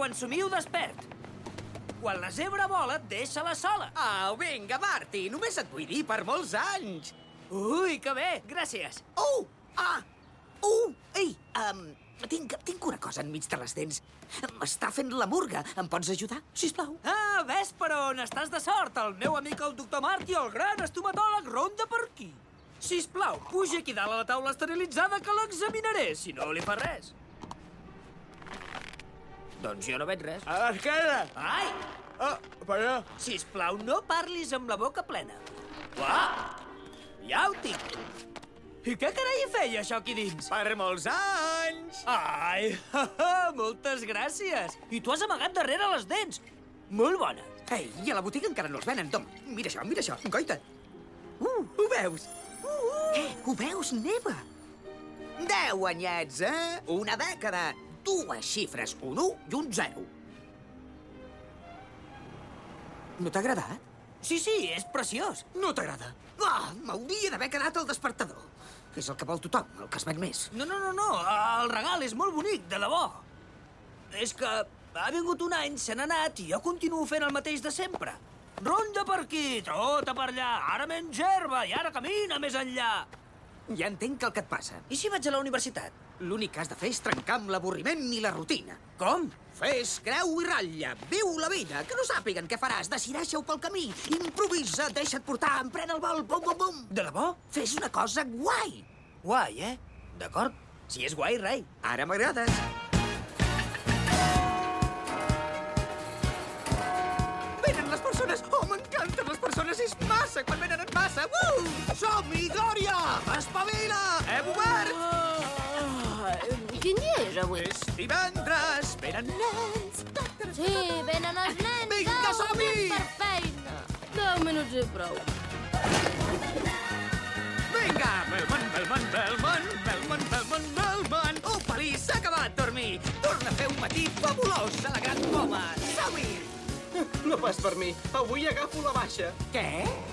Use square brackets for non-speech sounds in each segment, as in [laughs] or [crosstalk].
quan somiu despert. Quan la zebra vola, deixa-la sola. Au, vinga, Marty, només et vull dir per molts anys. Ui, que bé, gràcies. Uh! Ah! Uh! Ei, um, tinc, tinc una cosa enmig de les dents. M'està fent la murga. Em pots ajudar, sisplau? Ah, ves per on estàs de sort. El meu amic el doctor Marty, el gran estomatòleg, ronda per aquí. Sisplau, puja aquí dalt a la taula esterilitzada que l'examinaré, si no li fa res. Doncs jo no veig res. A l'esquerra! Ai! Oh, perdó. Sisplau, no parlis amb la boca plena. Uah! Ja ho tinc. I què carai feia, això aquí dins? Per molts anys! Ai, [laughs] moltes gràcies. I tu has amagat darrere les dents. Molt bona. Ei, i a la botiga encara no els venen. Tom, mira això, mira això. Goita. Uh, ho veus? Uh, uh. Què? Ho veus? Neva. Deu anyets, eh? Una dècada. Dues xifres, un 1 i un 0. No t'ha agradat? Sí, sí, és preciós. No t'agrada? Ah, m'hauria d'haver quedat al despertador. És el que vol tothom, el que es ven més. No, no, no, no, el regal és molt bonic, de debò. És que ha vingut un any, se n'ha anat i jo continuo fent el mateix de sempre. Ronda per aquí, trota per allà, ara menys herba i ara camina més enllà. Ja entenc el que et passa. I si vaig a la universitat? L'únic que has de fer és trencar amb l'avorriment i la rutina. Com? Fes creu i ratlla, viu la vida, que no sàpiguen què faràs, decideixeu pel camí, improvisa, deixa't portar, empren el vol, bum, bum, bum. De debò? Fes una cosa guai. Guai, eh? D'acord. Si és guai, rei. Ara m'agrades. Venen les persones! Oh, m'encanten les persones! És massa quan venen en massa! Uh! Som-hi, Glòria! Espavila! Hem obert! Ah, quin dia és avui? És divendres! Venen nens! Sí, venen els nens. Vinga, som-hi! Per feina. Deu minuts i prou. Vinga! Melman, Melman, Melman, Melman, Melman, Melman! Oh, feliç, s'ha acabat dormir! Torna a fer un matí fabulós a la Gran Poma! Som-hi! No pas per mi. Avui agafo la baixa. Què?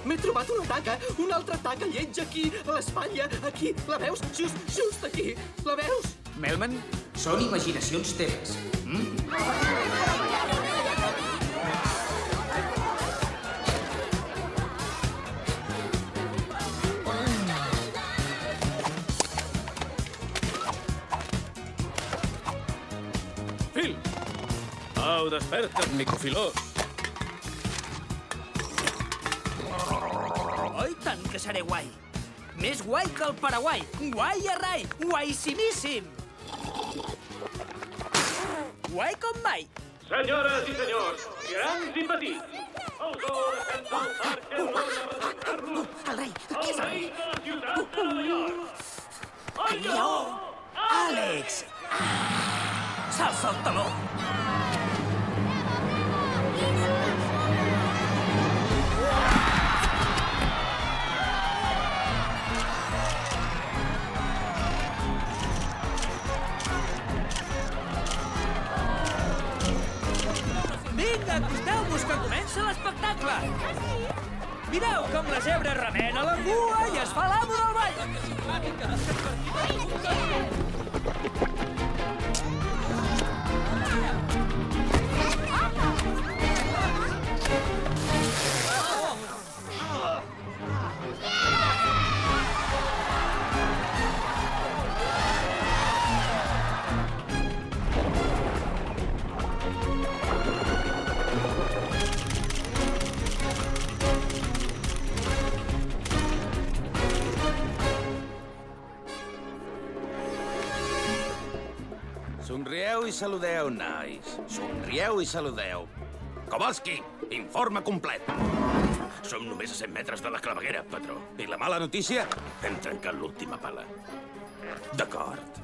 M'he trobat una taca, una altra taca lletja aquí, a l'espatlla, aquí. La veus? Just, just aquí. La veus? Melman, són imaginacions teves. Mm? Au, desperta't, micofilós. Oi, tant que seré guai. Més guai que el Paraguai. Guai a rai. Guaisimíssim. Guai com mai. Senyores i senyors, grans i petits, el gol sense alçar que no arrencar-lo, El rei, el rei de la ciutat de Nova York, el Lleó! Àlex! S'alça el taló. Vinga, acosteu-vos, que comença l'espectacle. Mireu com la zebra remena la cua i es fa l'amo del ball. Somrieu saludeu, nois. Somrieu i saludeu. Kowalski, informe complet. Som només a 100 metres de la claveguera, patró. I la mala notícia? Hem trencat l'última pala. D'acord.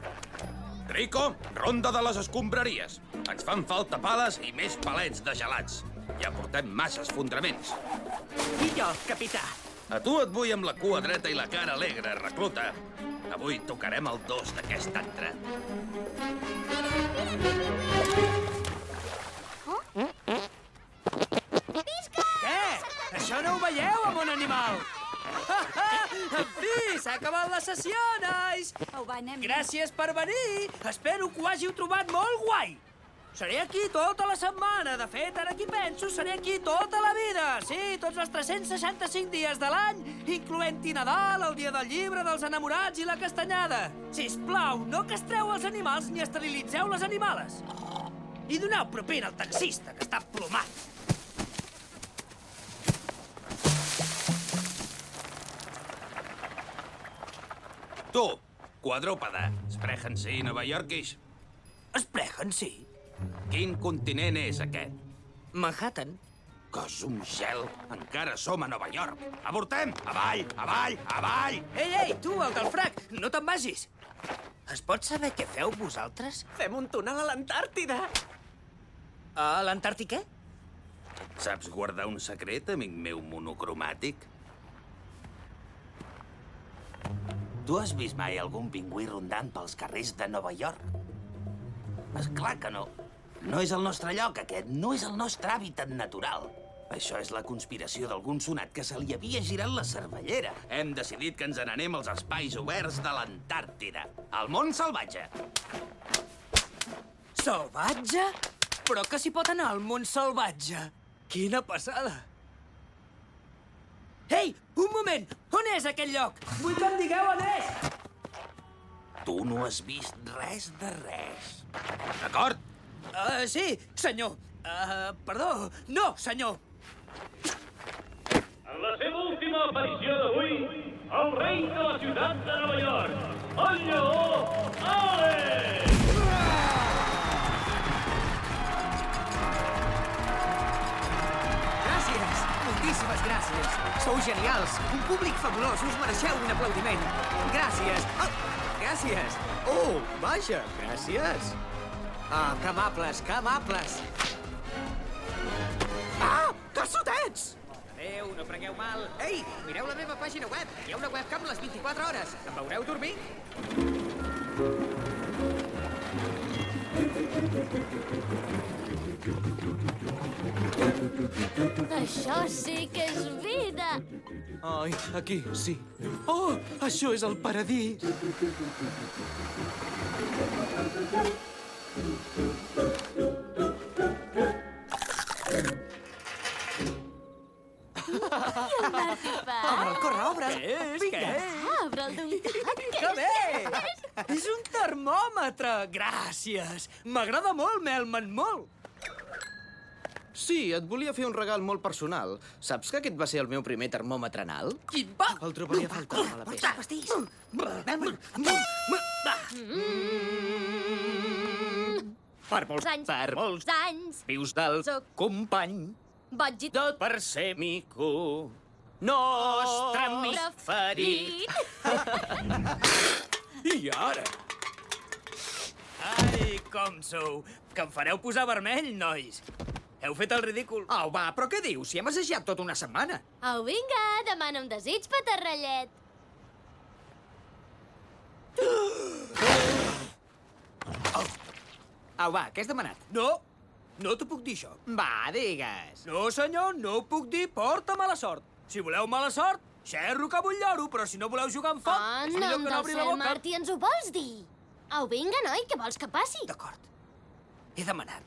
Rico, ronda de les escombraries. Ens fan falta pales i més palets de gelats. Ja portem massa esfondraments. I jo, capità. A tu et vull amb la cua dreta i la cara alegre, recluta. Avui tocarem el dos d'aquest antre. Què? Això no ho veieu, món animal? [laughs] En fi, s'ha acabat la sessió, nois! Au, va, anem. Gràcies per venir! Espero que ho hàgiu trobat molt guai! Seré aquí tota la setmana. De fet, ara que penso, seré aquí tota la vida. Sí, tots els 365 dies de l'any, incloent-hi Nadal, el dia del llibre, dels enamorats i la castanyada. Sisplau, no castreu els animals ni esterilitzeu les animales. I doneu propina al taxista, que està plomat. Tu, quadrúpede, sprechen sí, Nova Yorkish. Espregen, sí. Quin continent és aquest? Manhattan. Que és un gel. Encara som a Nova York. Avortem! Avall, avall, avall! Ei, ei, tu, el del frac, no te'n vagis. Es pot saber què feu vosaltres? Fem un túnel a l'Antàrtida. A l'Antàrtic, què? Saps guardar un secret, amic meu monocromàtic? Tu has vist mai algun pingüí rondant pels carrers de Nova York? És clar que no. No és el nostre lloc, aquest. No és el nostre hàbitat natural. Això és la conspiració d'algun sonat que se li havia girat la cervellera. Hem decidit que ens n'anem als espais oberts de l'Antàrtida. Al món salvatge. Salvatge? Però que s'hi pot anar al món salvatge? Quina passada! Ei, un moment! On és aquest lloc? Vull que em digueu on és! Tu no has vist res de res. D'acord? Uh, sí, senyor. Uh, perdó. No, senyor. En la seva última aparició d'avui, el rei de la ciutat de Nova York, el lleó Alex! Gràcies, moltíssimes gràcies. Sou genials, un públic fabulós, us mereixeu un aplaudiment. Gràcies. Oh, gràcies. Oh, vaja, gràcies. Ah, que amables, que amables. Ah, cassotets! Adéu, no prengueu mal. Ei, mireu la meva pàgina web. Hi ha una webcam les 24 hores. Em veureu dormir? Això sí que és vida. Ai, aquí, sí. Oh, això és el paradís. Obre'l, corre, obre'l. Què és? Vinga. Què és? Obre'l d'un. Que bé! És un termòmetre! Gràcies! M'agrada molt, Melman, molt! Sí, et volia fer un regal molt personal. Saps que aquest va ser el meu primer termòmetre anal? Quin va! El trobaria a faltar a la Porta, peça. pastís. Melman, Per molts, anys. per molts anys. vius del Soc- company. Vaig i Tot per ser mico. Nostre amic ferit. [laughs] I ara? Ai, com sou! Que em fareu posar vermell, nois! Heu fet el ridícul. Au, va, però què dius? Si hem assajat tota una setmana. Au, vinga, demana un desig, petarrellet. [gasps] Au, va, què has demanat? No, no t'ho puc dir, això. Va, digues. No, senyor, no ho puc dir. Porta mala sort. Si voleu mala sort, xerro que vull lloro, però si no voleu jugar amb foc, Ah, és no no la cel, boca. Martí, ens ho vols dir? Au, vinga, noi, què vols que passi? D'acord. He demanat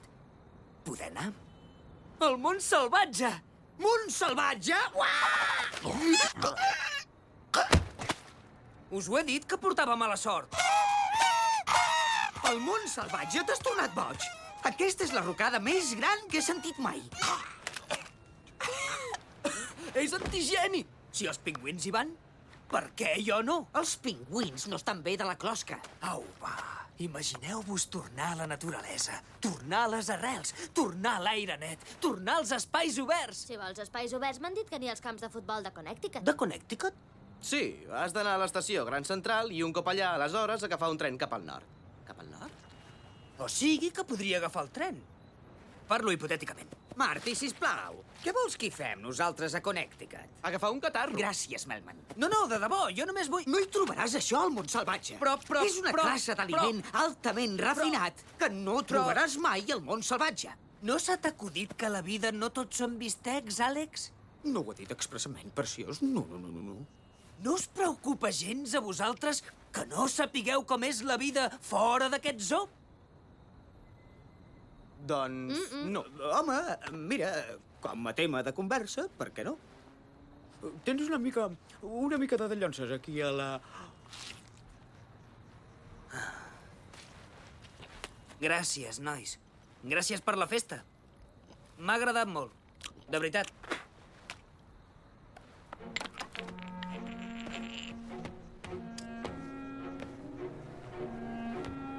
poder anar al món salvatge. Mont salvatge? Uah! Us ho he dit que portava mala sort. El món salvatge t'has tornat boig. Aquesta és la rocada més gran que he sentit mai. És antigènic. Si els pingüins hi van, per què jo no? Els pingüins no estan bé de la closca. Au, va. Imagineu-vos tornar a la naturalesa, tornar a les arrels, tornar a l'aire net, tornar als espais oberts. Si vols espais oberts, m'han dit que n'hi ha als camps de futbol de Connecticut. De Connecticut? Sí, has d'anar a l'estació Gran Central i un cop allà, aleshores, agafar un tren cap al nord. Cap al nord? O sigui que podria agafar el tren. Parlo hipotèticament. Marty, sisplau, què vols que hi fem nosaltres a Connecticut? Agafar un catarro. Gràcies, Melman. No, no, de debò, jo només vull... No hi trobaràs això al món salvatge. Però- però- És una però- classe d'aliment altament refinat que no trobaràs mai al món salvatge. No s'ha t'acudit que la vida no tots són bistecs, Àlex? No ho he dit expressament, preciós. No, no, no, no, no. No us preocupa gens a vosaltres que no sapigueu com és la vida fora d'aquest zoo? Doncs no. Home, mira, com a tema de conversa, per què no? Tens una mica... una mica de dallonses aquí a la... Gràcies, nois. Gràcies per la festa. M'ha agradat molt. De veritat.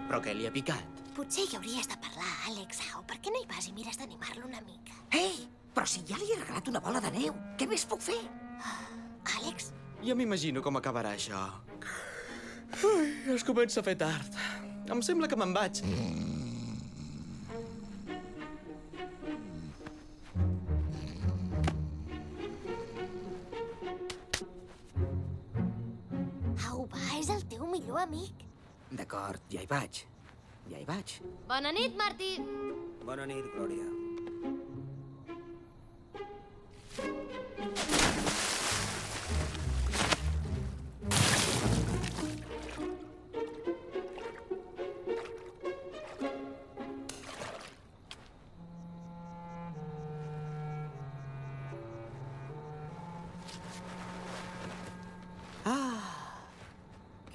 Però què li ha picat? Potser hi hauries de parlar, Àlex Au. Per què no hi vas i mires d'animar-lo una mica? Ei, però si ja li he regalat una bola de neu, què més puc fer? Àlex, Ja m'imagino com acabarà això. Ui, es comença a fer tard. Em sembla que me'n vaig. Au, va, és el teu millor amic. D'acord, ja hi vaig. Ja hi vaig. Bona nit, Martí. Bona nit, Glòria.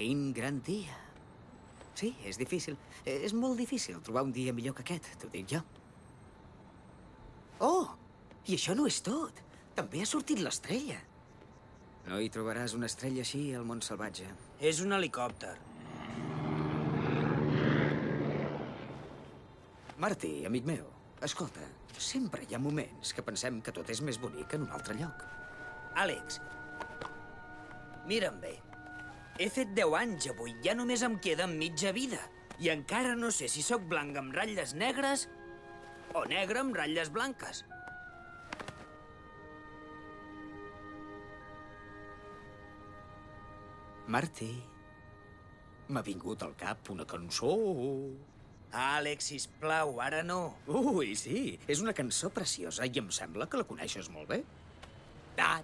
Quin gran dia. Sí, és difícil. És molt difícil trobar un dia millor que aquest, t'ho dic jo. Oh, i això no és tot. També ha sortit l'estrella. No hi trobaràs una estrella així al món salvatge. És un helicòpter. Martí, amic meu, escolta, sempre hi ha moments que pensem que tot és més bonic en un altre lloc. Àlex, mira'm bé. He fet 10 anys avui, ja només em queda mitja vida. I encara no sé si sóc blanc amb ratlles negres o negre amb ratlles blanques. Martí, m'ha vingut al cap una cançó. Àlex, sisplau, ara no. Ui, sí, és una cançó preciosa i em sembla que la coneixes molt bé. Ta,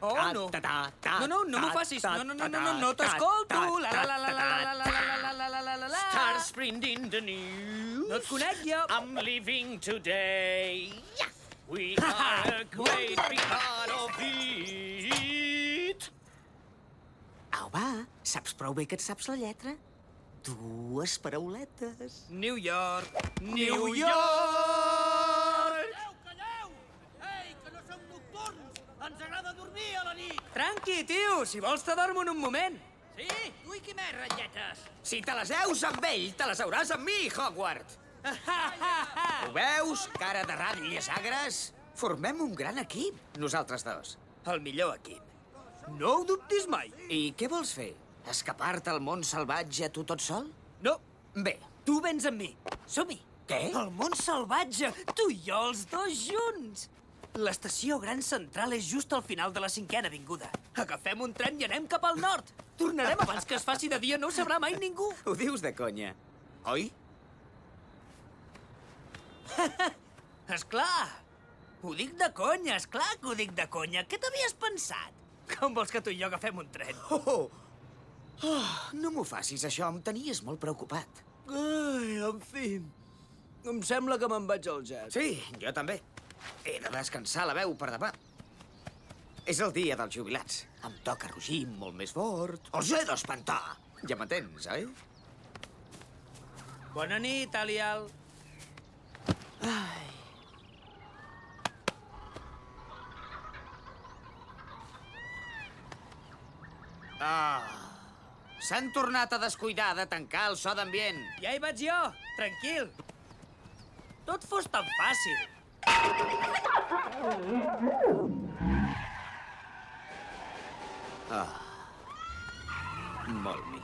Oh, ta, no. ta, ta, ta, No, no, no m'ho facis. ta, No, no, no, no, no, no t'escolto. La, la, la, la, la, la, la, la, la, la, la, la, la. Start spreading the news. No et conec, jo. I'm leaving today. We are a great big part of it. Au, va, saps prou bé que et saps la lletra? Dues parauletes. New York. New York! Calleu! Ei, que no som nocturns! Ens agrada dormir a la nit! Tranqui, tio, si vols te dormo en un moment. Sí? Tu i qui més, ratlletes? Si te les heus amb ell, te les hauràs amb mi, Hogwarts. [laughs] Ho veus, cara de ratlles agres? Formem un gran equip, nosaltres dos. El millor equip. No ho dubtis mai. I què vols fer? Escapar-te al món salvatge tu tot sol? No, Bé, tu vens amb mi. Som-hi. Què? El món salvatge, tu i jo els dos junts. L'estació Gran Central és just al final de la cinquena avinguda. Agafem un tren i anem cap al nord. Tornarem abans que es faci de dia, no ho sabrà mai ningú. ho dius de conya, oi? [laughs] És clar. Ho dic de conya, és clar que ho dic de conya. Què t'havies pensat? Com vols que tu i jo agafem un tren? Oh, oh. oh no m'ho facis, això. Em tenies molt preocupat. Ai, en fi. Em sembla que me'n vaig al jet. Sí, jo també. He de descansar la veu per demà. És el dia dels jubilats. Em toca rugir molt més fort. Els he d'espantar. Ja m'entens, oi? Bona nit, Alial. Ah. S'han tornat a descuidar de tancar el so d'ambient. Ja hi vaig jo, tranquil. Tot fos tan fàcil. à, mọi người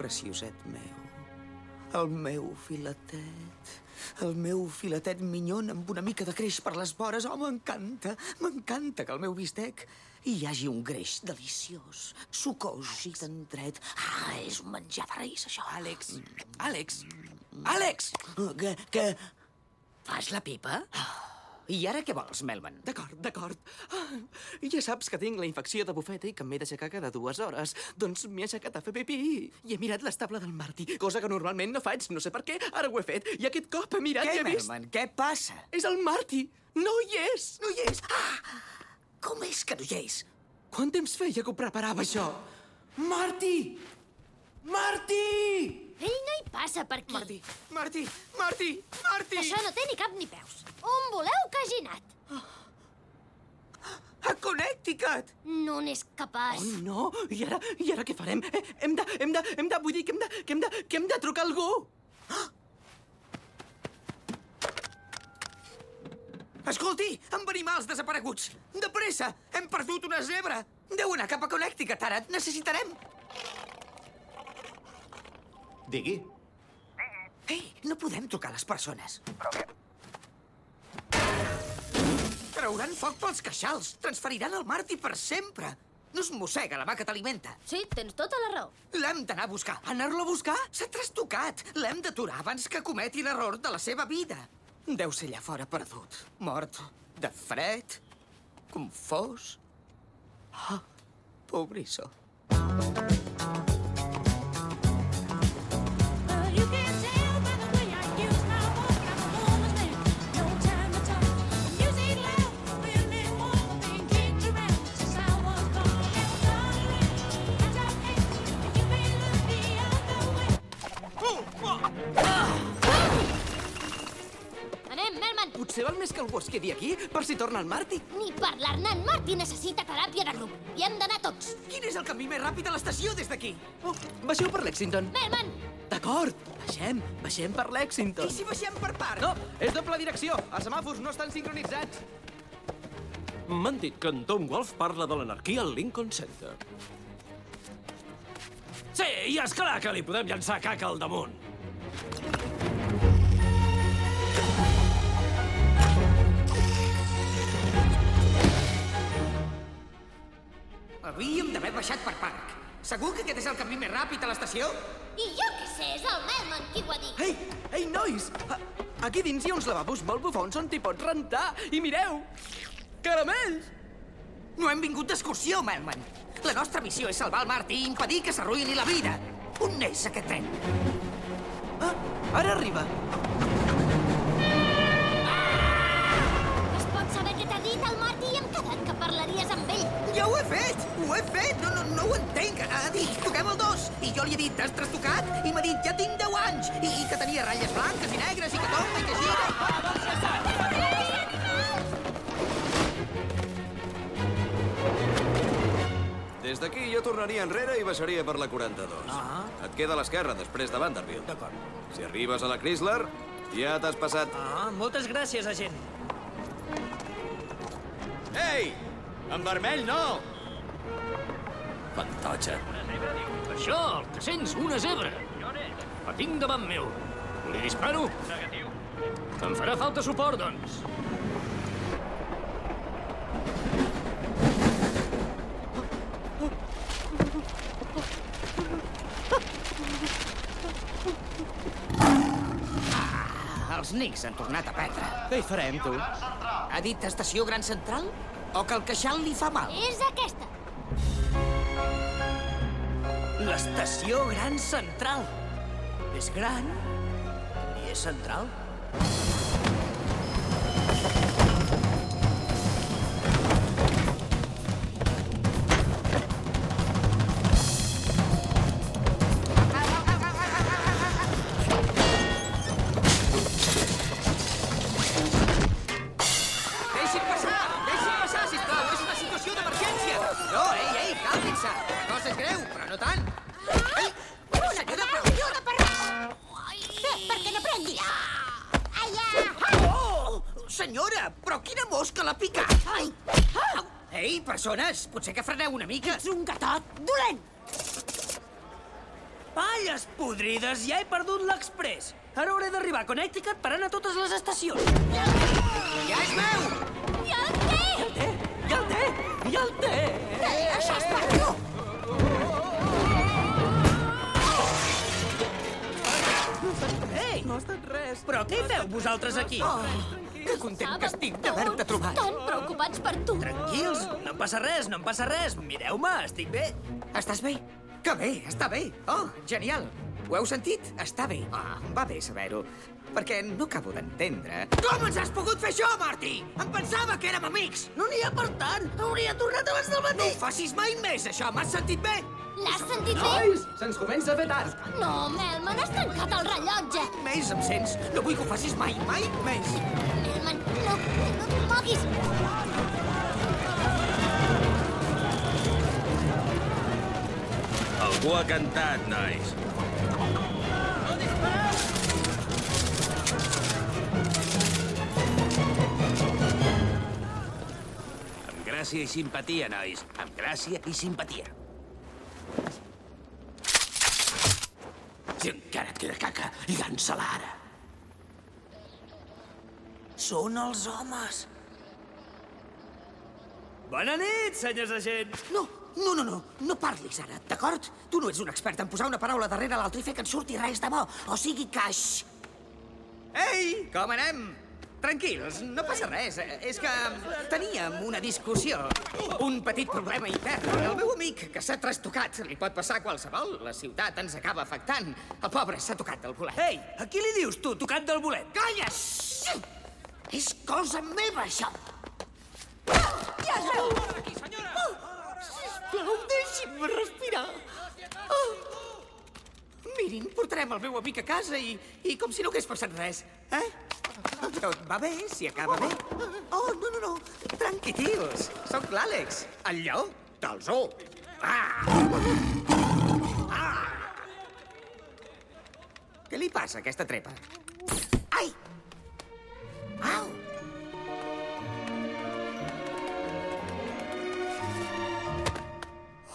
precioset meu. El meu filetet. El meu filetet minyon amb una mica de creix per les vores. Oh, m'encanta. M'encanta que el meu bistec hi hagi un greix deliciós, sucós i tendret. Ah, és un menjar de reis, això. Àlex, Àlex, Àlex! Que, que... Fas la pipa? I ara què vols, Melman? D'acord, d'acord. Ah, ja saps que tinc la infecció de bufeta i que m'he d'aixecar cada dues hores. Doncs m'he aixecat a fer pipí i he mirat l'estable del Martí, cosa que normalment no faig, no sé per què. Ara ho he fet i aquest cop he mirat Què, i he vist... Melman? Què passa? És el Martí! No hi és! No hi és? Ah! Com és que no hi és? Quant temps feia que ho preparava, això? Martí! Martí! Ell no hi passa per aquí. Martí, Martí, Martí, Martí! Això no té ni cap ni peus. On voleu que hagi anat? A Connecticut! No n'és capaç. Oh, no! I ara, i ara què farem? Eh, hem de, hem de, hem de, vull dir que hem de, que hem de, que hem de trucar algú! Escolti, amb animals desapareguts. De pressa, hem perdut una zebra. Deu anar cap a Connecticut, ara. Necessitarem. Digui. Ei, no podem trucar a les persones. Trauran foc pels queixals. Transferiran el Marty per sempre. No es mossega la mà que t'alimenta. Sí, tens tota la raó. L'hem d'anar a buscar. Anar-lo a buscar? S'ha trastocat. L'hem d'aturar abans que cometi l'error de la seva vida. Deu ser allà fora perdut. Mort. De fred. Confós. Ah, pobrissó. You Potser val més que algú es quedi aquí per si torna el Martí. Ni parlar-ne, en Marty necessita teràpia de grup. Hi hem d'anar tots. Quin és el camí més ràpid a l'estació des d'aquí? Oh, baixeu per Lexington. Melman! D'acord, baixem, baixem per Lexington. I si baixem per part? No, és doble direcció. Els semàfors no estan sincronitzats. M'han dit que en Tom Wolfe parla de l'anarquia al Lincoln Center. Sí, i és clar que li podem llançar caca al damunt. D'haver baixat per parc. Segur que aquest és el camí més ràpid a l'estació? I jo què sé, és el Melman qui ho ha dit. Ei, ei, nois! A- Aquí dins hi ha uns lavabos molt bufons on t'hi pots rentar. I mireu! Caramells! No hem vingut d'excursió, Melman. La nostra missió és salvar el Marty i impedir que s'arruïni la vida. On és aquest tren? Ah, ara arriba. Es pot saber què t'ha dit el Marty i hem quedat que parlaries amb ell. Ja ho he fet! Ho he fet! No, no, no ho entenc. Ha dit, toquem el dos. I jo li he dit, t'has trastocat? I m'ha dit, ja tinc 10 anys. I, I que tenia ratlles blanques i negres i que tomba i que gira. Des d'aquí jo tornaria enrere i baixaria per la 42. Ah. Et queda a l'esquerra, després de Vanderbilt. D'acord. Si arribes a la Chrysler, ja t'has passat... Ah, moltes gràcies, agent. Ei! En vermell no! Fantatge. Això, el que sents, una zebra. La tinc davant meu. Li disparo? Negatiu. Em farà falta suport, doncs. Els Knicks han tornat a perdre. Què hi farem, tu? Ha dit estació Gran Central? O que el queixal li fa mal? És aquesta. L'estació Gran Central. És gran i és central. Persones, potser que freneu una mica. Ets un gatot dolent. Palles podrides, ja he perdut l'express. Ara hauré d'arribar a Connecticut parant a totes les estacions. Ja és meu! Ja el té! Ja el té! Ja el té! Això No ha estat res. Però què hi feu vosaltres aquí? Oh, que content que estic d'haver-te trobat. Tan preocupats per tu. Tranquils, no em passa res, no em passa res. Mireu-me, estic bé. Estàs bé? Que bé, està bé. Oh, genial. Ho heu sentit? Està bé. Ah, va bé saber-ho. Perquè no acabo d'entendre... Com ens has pogut fer això, Marty? Em pensava que érem amics. No n'hi ha per tant. Hauria tornat abans del matí. No ho facis mai més, això. M'has sentit bé? L'has sentit bé? Nois, se'ns comença a fer tard. No, Melman, has trencat el rellotge. Més em sents? No vull que ho facis mai, mai més. Melman, no, no et moguis. Algú ha cantat, nois. Amb gràcia i simpatia, nois. Amb gràcia i simpatia. Si encara et queda caca, llança-la ara. Són els homes. Bona nit, senyors agents. No, no, no, no. No parlis ara, d'acord? Tu no ets un expert en posar una paraula darrere l'altra i fer que en surti res de bo. O sigui que... Ei, com anem? Tranquils, no passa res. És que teníem una discussió. Un petit problema intern. El meu amic, que s'ha trastocat, li pot passar a qualsevol. La ciutat ens acaba afectant. El pobre s'ha tocat del bolet. Ei, a qui li dius, tu, tocat del bolet? Calla! Xxxt! És cosa meva, això. Ja es veu. Sisplau, deixi'm respirar. Oh. Mirin, portarem el meu amic a casa i, i com si no hagués passat res. Eh? Tot va bé, si acaba bé. Oh, no, no, no. Tranquils. Soc l'Àlex, el lleó del zoo. Ah! Ah! Què li passa a aquesta trepa? Ai! Au!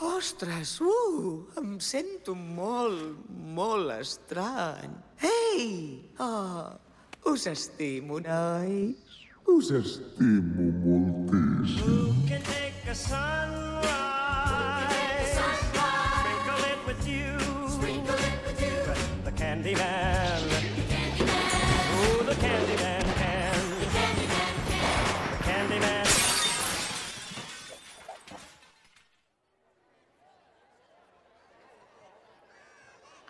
Ostres, uh, em sento molt, molt estrany. Ei! Oh, us estimo, nois. Us estimo moltíssim. can take a sunrise,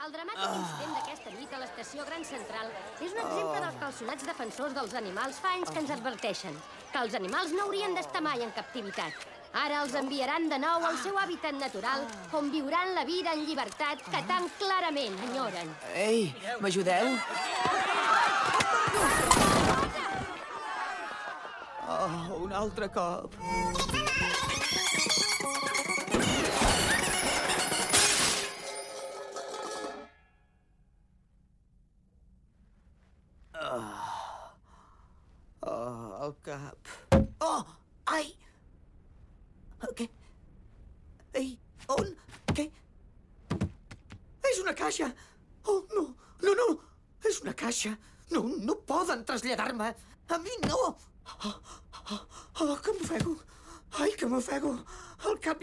El dramàtic incident d'aquesta nit a l'estació Gran Central és un exemple dels calçonats defensors dels animals fa anys que ens adverteixen que els animals no haurien d'estar mai en captivitat. Ara els enviaran de nou al seu hàbitat natural, on viuran la vida en llibertat que tan clarament enyoren. Ei, m'ajudeu? Oh, un altre cop.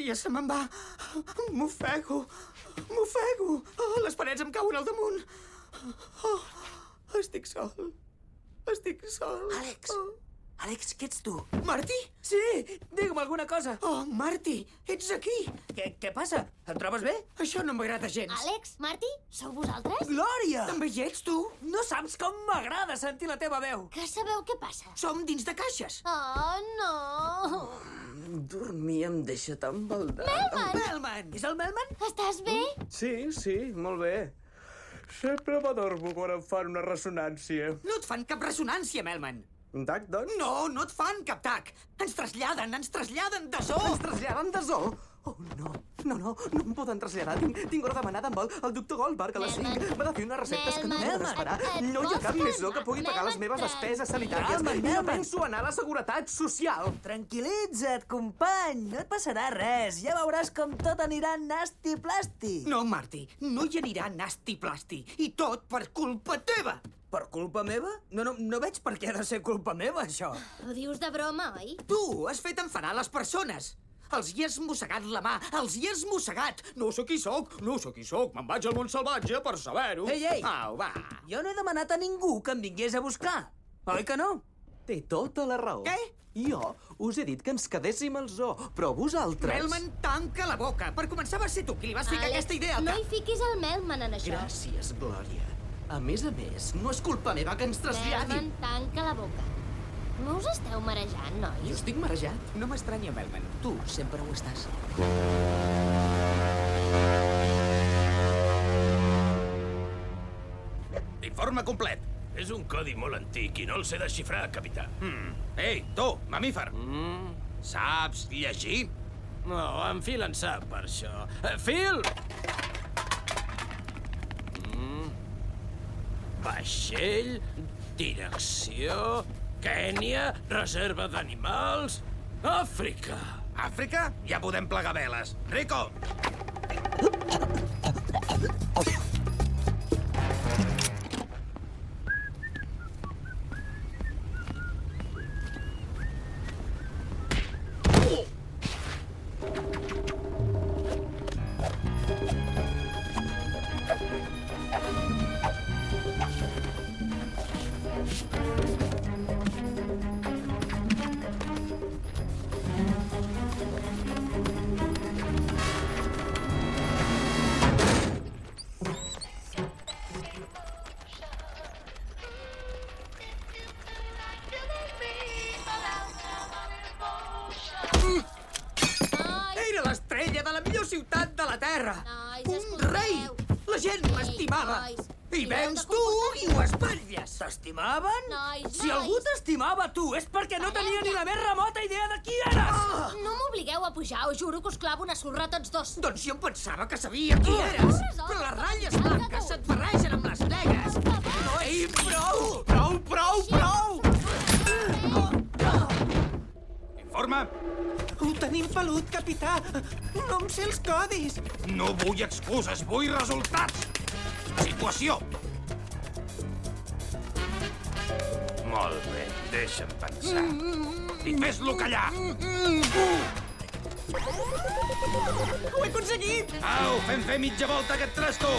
Ja se me'n va! M'ofego! M'ofego! Oh, les parets em cauen al damunt! Oh, estic sol. Estic sol. Àlex. Oh. Àlex, què ets tu? Martí? Sí, digue'm alguna cosa. Oh, Martí, ets aquí. Què, què passa? Et trobes bé? Això no m'agrada gens. Àlex, Martí, sou vosaltres? Glòria! També hi ets, tu? No saps com m'agrada sentir la teva veu. Que sabeu què passa? Som dins de caixes. Oh, no! Dormir em deixa tan baldat. Melman! Melman! És el Melman? Estàs bé? Sí, sí, molt bé. Sempre m'adormo quan em fan una ressonància. No et fan cap ressonància, Melman. Un tac, doncs? No, no et fan cap tac. Ens traslladen, ens traslladen de zoo. Ens traslladen de zoo? Oh, no. No, no, no em poden traslladar. Tinc, tinc hora demanada amb el, el doctor Goldberg a les 5. M'ha de fer unes receptes que no Melman, puc esperar. No hi ha cap mesó que pugui pagar les meves Melman, despeses sanitàries. I no Melman. penso anar a la seguretat social. Tranquil·litza't, company. No et passarà res. Ja veuràs com tot anirà nasti-plasti. No, Marty, no hi anirà nasti-plasti. I tot per culpa teva. Per culpa meva? No, no, no veig per què ha de ser culpa meva, això. Ho dius de broma, oi? Tu has fet enfadar les persones. Els hi has mossegat la mà, els hi has mossegat. No sé qui sóc, no sé qui sóc. Me'n vaig al món salvatge per saber-ho. Ei, ei! Au, va. Jo no he demanat a ningú que em vingués a buscar. Oi que no? Té tota la raó. Què? Jo us he dit que ens quedéssim al zoo, però vosaltres... Melman, tanca la boca. Per començar va ser tu qui li vas ficar Àlex, aquesta idea. al no cap. hi fiquis el Melman en això. Gràcies, Glòria. A més a més, no és culpa meva que ens traslladin. Melman, tanca la boca. No us esteu marejant, Jo nois? estic marejat. No m'estranya, Melman. Tu sempre ho estàs. Informe complet. És un codi molt antic i no el sé desxifrar, capità. Mm. Ei, tu, mamífer. Mm. Saps llegir? No, en Phil en sap, per això. Eh, Phil! Mm. Vaixell, direcció, Kènia, reserva d'animals, Àfrica. Àfrica? Ja podem plegar veles. Rico! Pensava que sabia qui eres. Però les ratlles blanques se't barregen amb les negres. No, ei, prou! Prou, prou, prou! Informe. Ho tenim pelut, capità. No em sé els codis. No vull excuses, vull resultats. Situació. Molt bé, deixa'm pensar. I fes-lo callar. Au, fem fer mitja volta aquest trasto.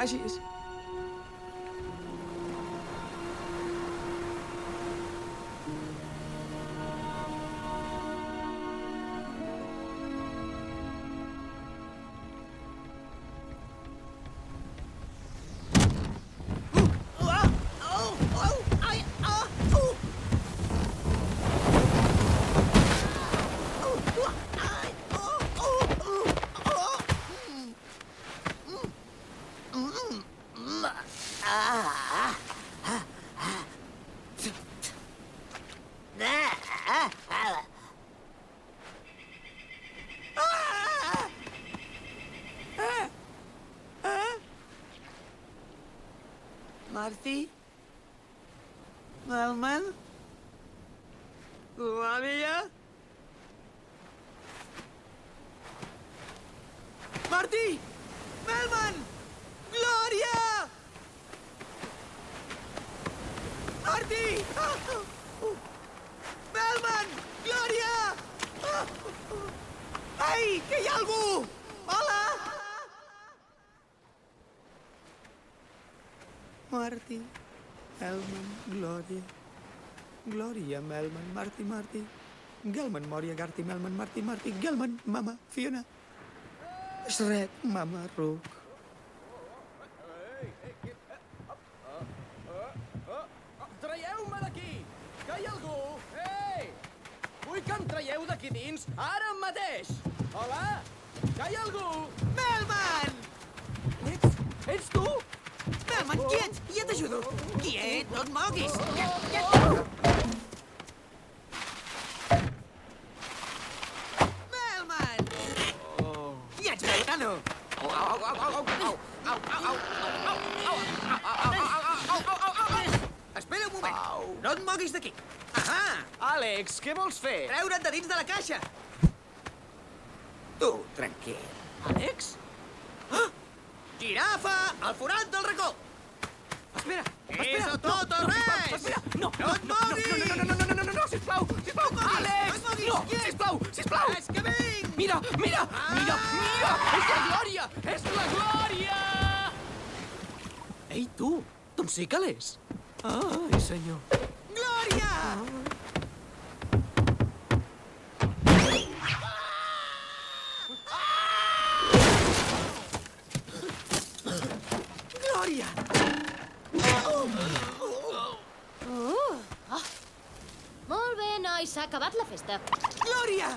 No te'n vagis. Gloria Melman Marty Marty, Gelman Moria Garti Melman Marty Marty, Gelman Mama Fiona. Shrek Mama Rook. Diät und Morgis. Tu, doncs sí que l'és. Ai, senyor. Glòria! Glòria! Uh, oh. Molt bé, nois, s'ha acabat la festa. Glòria!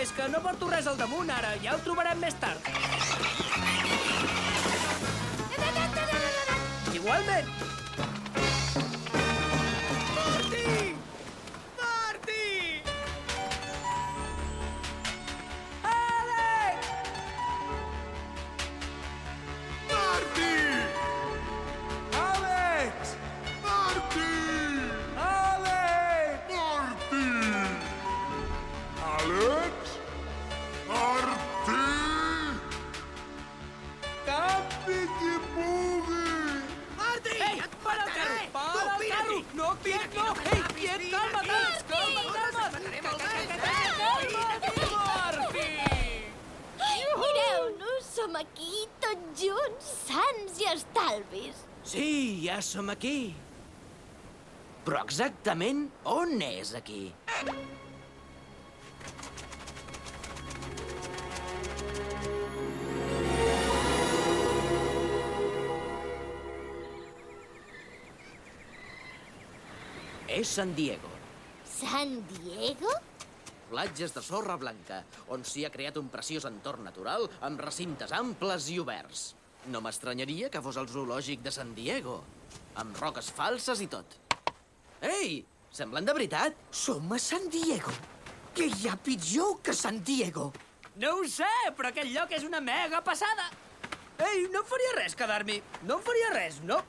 És que no porto res al damunt ara, ja ho trobarem més tard. Igualment. Exactament on és aquí? És San Diego, San Diego? platges de sorra blanca, on s'hi ha creat un preciós entorn natural amb recintes amples i oberts. No m'estranyaria que fos el zoològic de San Diego, amb roques falses i tot. Ei, semblen de veritat? Som a San Diego. Què hi ha pitjor que San Diego? No ho sé, però aquest lloc és una mega passada. Ei, no em faria res quedar-m'hi. No em faria res, no.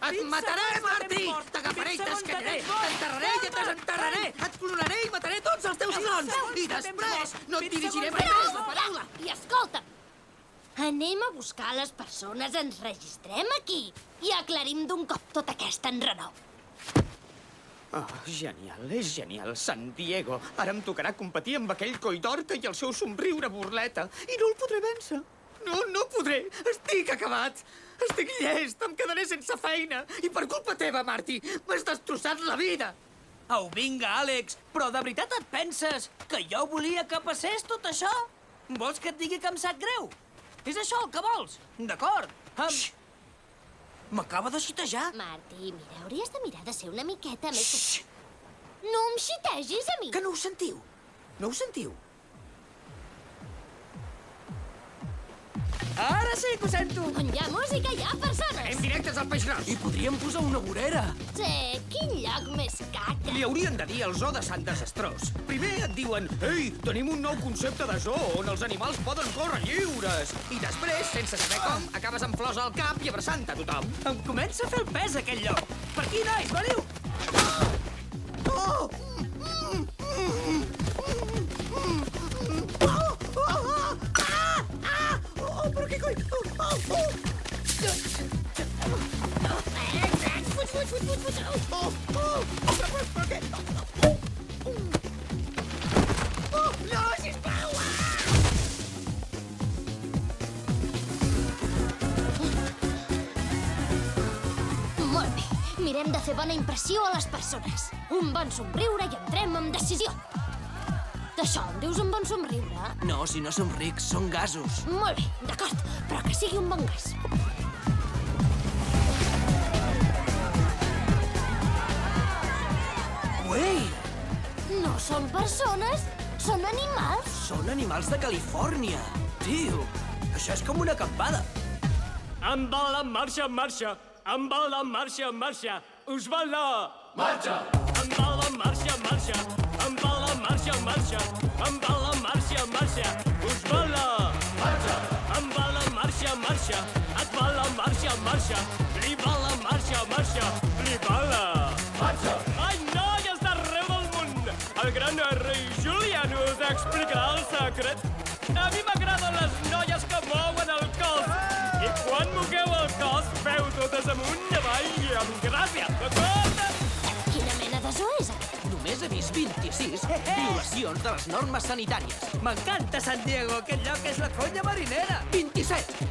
Et Vint mataré, mort. T'agafaré i t'escanyaré! T'enterraré i et desenterraré! Et clonaré i mataré tots els teus filons! I després no et dirigiré mai més la paraula! I escolta, anem a buscar les persones, ens registrem aquí i aclarim d'un cop tot aquest enrenou. Oh, genial, és genial, San Diego. Ara em tocarà competir amb aquell coi d'horta i el seu somriure burleta. I no el podré vèncer. No, no podré. Estic acabat. Estic llest, em quedaré sense feina. I per culpa teva, Marty, m'has destrossat la vida. Au, vinga, Àlex, però de veritat et penses que jo volia que passés tot això? Vols que et digui que em sap greu? És això el que vols? D'acord. Em... M'acaba de xitejar. Martí, mira, hauries de mirar de ser una miqueta més... No em xitegis a mi. Que no ho sentiu? No ho sentiu? Ara sí que ho sento. On hi ha música, hi ha persones. En directes al Peix Gros. I podríem posar una vorera. Sí, quin lloc més caca. Li haurien de dir el zoo de Sant Desastrós. Primer et diuen, ei, tenim un nou concepte de zoo on els animals poden córrer lliures. I després, sense saber com, acabes amb flors al cap i abraçant a tothom. Em comença a fer el pes, aquell lloc. Per aquí, nois, veniu! Oh! Mm, mm, mm. Mirem de fer bona impressió a les persones. Un bon somriure i entrem amb decisió. D'això en dius un bon somriure? No, si no som rics, són gasos. Molt bé, d'acord, però que sigui un bon gas. Uei! No són persones, són animals. Són animals de Califòrnia. Tio, això és com una acampada. Amb la marxa, marxa. Amb la marxa, marxa. Us va la... Marxa! Amb la marxa, marxa. Amb la marxa, marxa. Amb la marxa, marxa. Us va la... Marxa! Amb la marxa, marxa. Et va la marxa, marxa. Li va la marxa, marxa. Li va la... Marxa! Ai, noies d'arreu del món! El gran rei Julian us explicarà el secret. Només he vist 26 violacions de les normes sanitàries. M'encanta San Diego, aquest lloc és la conya marinera. 27!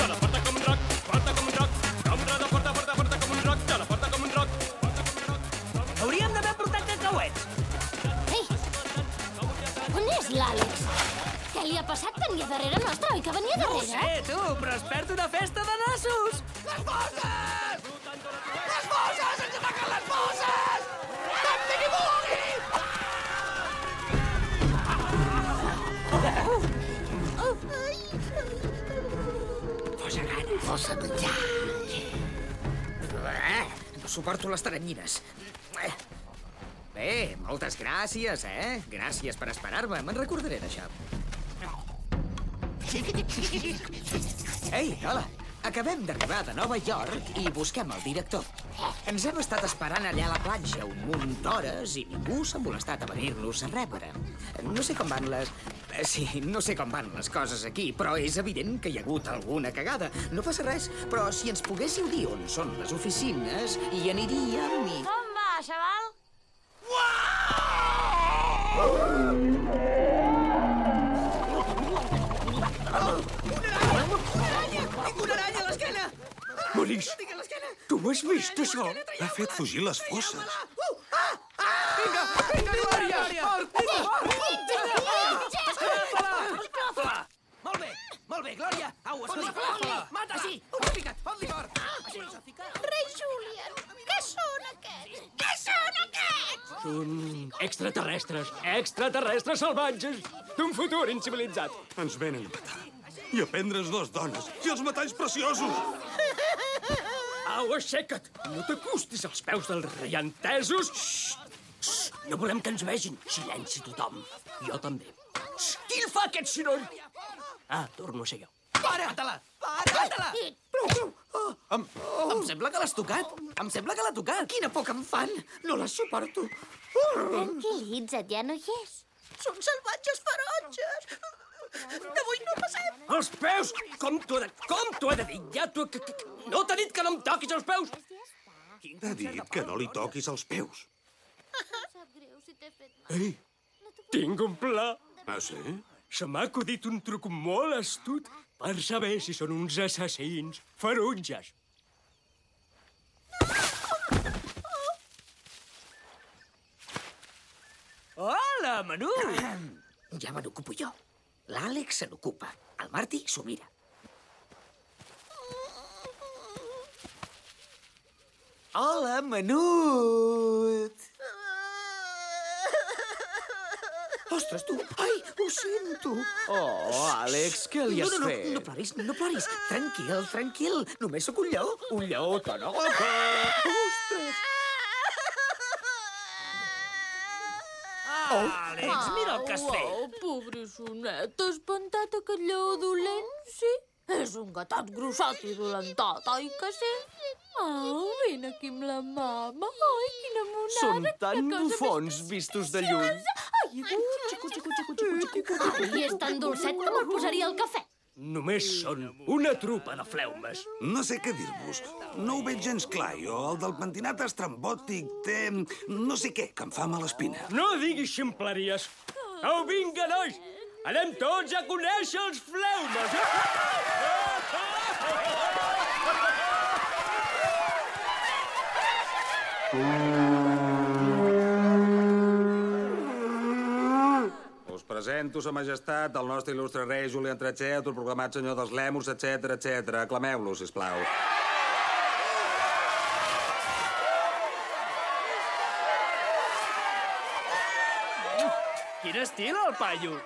De la porta com un roc, porta com un roc, com de porta, porta, porta com un roc, de la porta com un roc. Hauríem d'haver portat cacauets. Ei! On és l'Àlex? Què li ha passat? Venia darrere nostre, oi que venia No ho darrere? sé, tu, però es perd una festa de nassos. Posa menjar. Eh, No suporto les taranyines. Eh. Bé, moltes gràcies, eh? Gràcies per esperar-me. Me'n recordaré d'això. Ei, hola. Acabem d'arribar de Nova York i busquem el director. Ens hem estat esperant allà a la platja un munt d'hores i ningú s'ha molestat a venir-nos a rebre. No sé com van les... Sí, no sé com van les coses aquí, però és evident que hi ha hagut alguna cagada. No passa res, però si ens poguéssiu dir on són les oficines, hi aniríem i... Com va, xaval? Tinc una aranya a l'esquena! Maris, Tinc a l'esquena! Tu has vist això? Ha fet fugir les fosses. Vinga, vinga, Glòria! Esclafa-la! Molt bé, molt bé, Glòria. Au, esclafa-la. Mata, sí. Fica't, fot-li fort. Rei Julian, què són aquests? Què són aquests? Són extraterrestres, extraterrestres salvatges d'un futur incivilitzat. Ens venen a matar. I a prendre's dos dones. I els metalls preciosos! [laughs] Au, aixeca't! No t'acostis als peus del rei, entesos? Xxt! Xxt! No volem que ens vegin. Silenci tothom. Jo també. Xxt! Qui el fa, aquest soroll? Ah, torno a ser jo. Para! Mata-la! Para! Mata-la! Prou, prou! Oh, Em, em sembla que l'has tocat. Em sembla que l'ha tocat. quina por que em fan! No les suporto! Tranquil·litza't, ja no hi és. Són salvatges ferotges! D'avui no passem! Els peus! Com t'ho he de... Com t'ho he de dir? Ja t'ho... No t'ha dit que no em toquis els peus? T'ha dit que no li toquis els peus. Sap greu si t'he fet mal. Ei, tinc un pla. Ah, sí? Se m'ha acudit un truc molt astut per saber si són uns assassins ferotges. Hola, Manu. Ja me n'ocupo jo. L'Àlex se n'ocupa. El Martí s'ho mira. Hola, menut! Ostres, tu! Ai, ho sento! Oh, Àlex, què li has no, no, fet? No, no ploris, no ploris. Tranquil, tranquil. Només sóc un lleó. Un lleó tan guapa. Ostres! Àlex, mira el que has fet. Oh, pobre sonet, t'ha espantat aquest lleó dolent, sí? És un gatet grossot i dolentot, oi que sí? Oh, vine aquí amb la mama. Ai, quina monada. Són tan bufons vistos de lluny. Ai, xico, xico, xico, xico, xico. I és tan dolcet que me'l posaria al cafè. Només són una trupa de fleumes. No sé què dir-vos. No ho veig gens clar, jo. El del pentinat estrambòtic té... no sé què, que em fa mala espina. No diguis ximpleries. Au, vinga, nois! Anem tots a conèixer els fleumes! Us presento, sa majestat, el nostre il·lustre rei Julián III, autoproclamat senyor dels lèmurs, etc etc. Aclameu-lo, sisplau. Quin estil, el paio!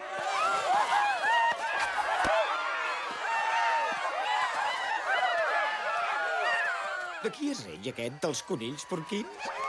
De qui és rei aquest, dels conills porquins?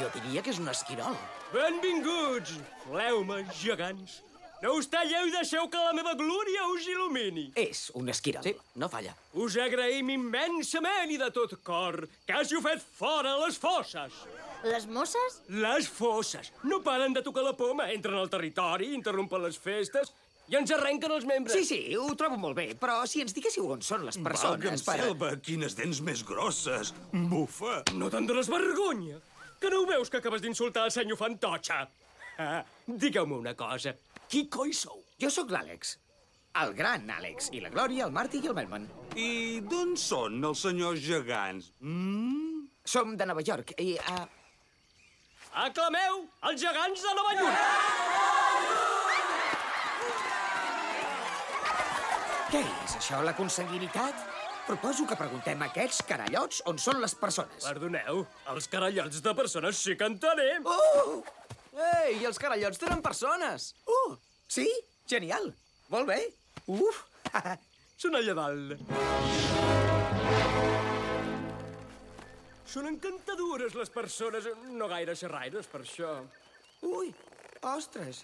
Jo diria que és un esquirol. Benvinguts, fleumes gegants. No us talleu i deixeu que la meva glòria us il·lumini. És un esquirol. Sí, no falla. Us agraïm immensament i de tot cor que hàgiu fet fora les fosses. Les mosses? Les fosses. No paren de tocar la poma, entren al territori, interrompen les festes i ens arrenquen els membres. Sí, sí, ho trobo molt bé, però si ens diguéssiu on són les persones... Valga'm selva, quines dents més grosses. Bufa. No te'n dones vergonya? Que no ho veus que acabes d'insultar el senyor Fantotxa? Ah, Digueu-me una cosa. Qui coi sou? Jo sóc l'Àlex. El gran Àlex. I la Glòria, el Martí i el Melman. I d'on són els senyors gegants? Mm? Som de Nova York i... Uh... Aclameu els gegants de Nova York! Què és això, la consanguinitat? Proposo que preguntem a aquests carallots on són les persones. Perdoneu, els carallots de persones sí que en tenim. Oh! Ei, i els carallots tenen persones! Uh! Sí? Genial. Molt bé. Uf! [laughs] Són allà dalt. Són encantadores, les persones. No gaire xerraires, per això. Ui, ostres.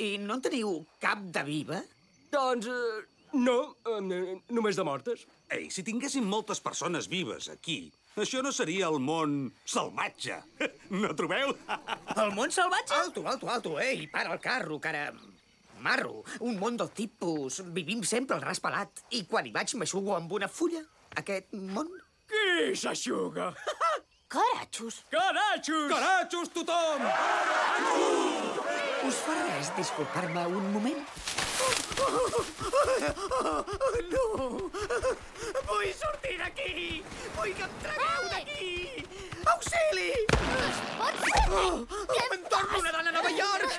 I no en teniu cap de viva? Doncs, eh, no, eh, només de mortes. Ei, si tinguéssim moltes persones vives aquí, això no seria el món salvatge. [laughs] No trobeu? El món salvatge? Alto, alto, alto. Ei, para el carro, cara... Marro. Un món del tipus... Vivim sempre al ras pelat. I quan hi vaig m'aixugo amb una fulla. Aquest món... Qui s'aixuga? [laughs] Caratxos. Caratxos! Caratxos, tothom! Us fa res disculpar-me un moment? No! Vull sortir d'aquí! Vull que em tragueu d'aquí! Auxili! Oh, em torno una dona a Nova York!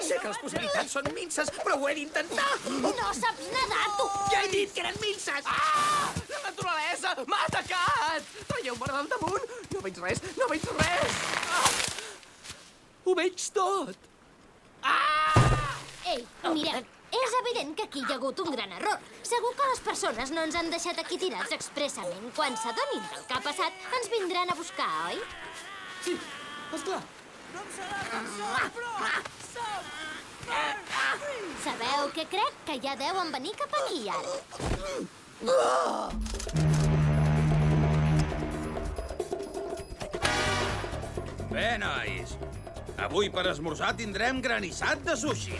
Sé que les possibilitats són minces, però ho he d'intentar! No saps nedar, tu! Ja he dit que eren minces! Ah! La naturalesa m'ha atacat! Traieu-me del damunt! No veig res, no veig res! Ah! Ho veig tot! Ei, mireu, és evident que aquí hi ha hagut un gran error. Segur que les persones no ens han deixat aquí tirats expressament. Quan s'adonin del que ha passat, ens vindran a buscar, oi? Sí, esclar. Sabeu què crec? Que ja deuen venir cap aquí, ara. Bé, nois. Avui per esmorzar tindrem granissat de sushi.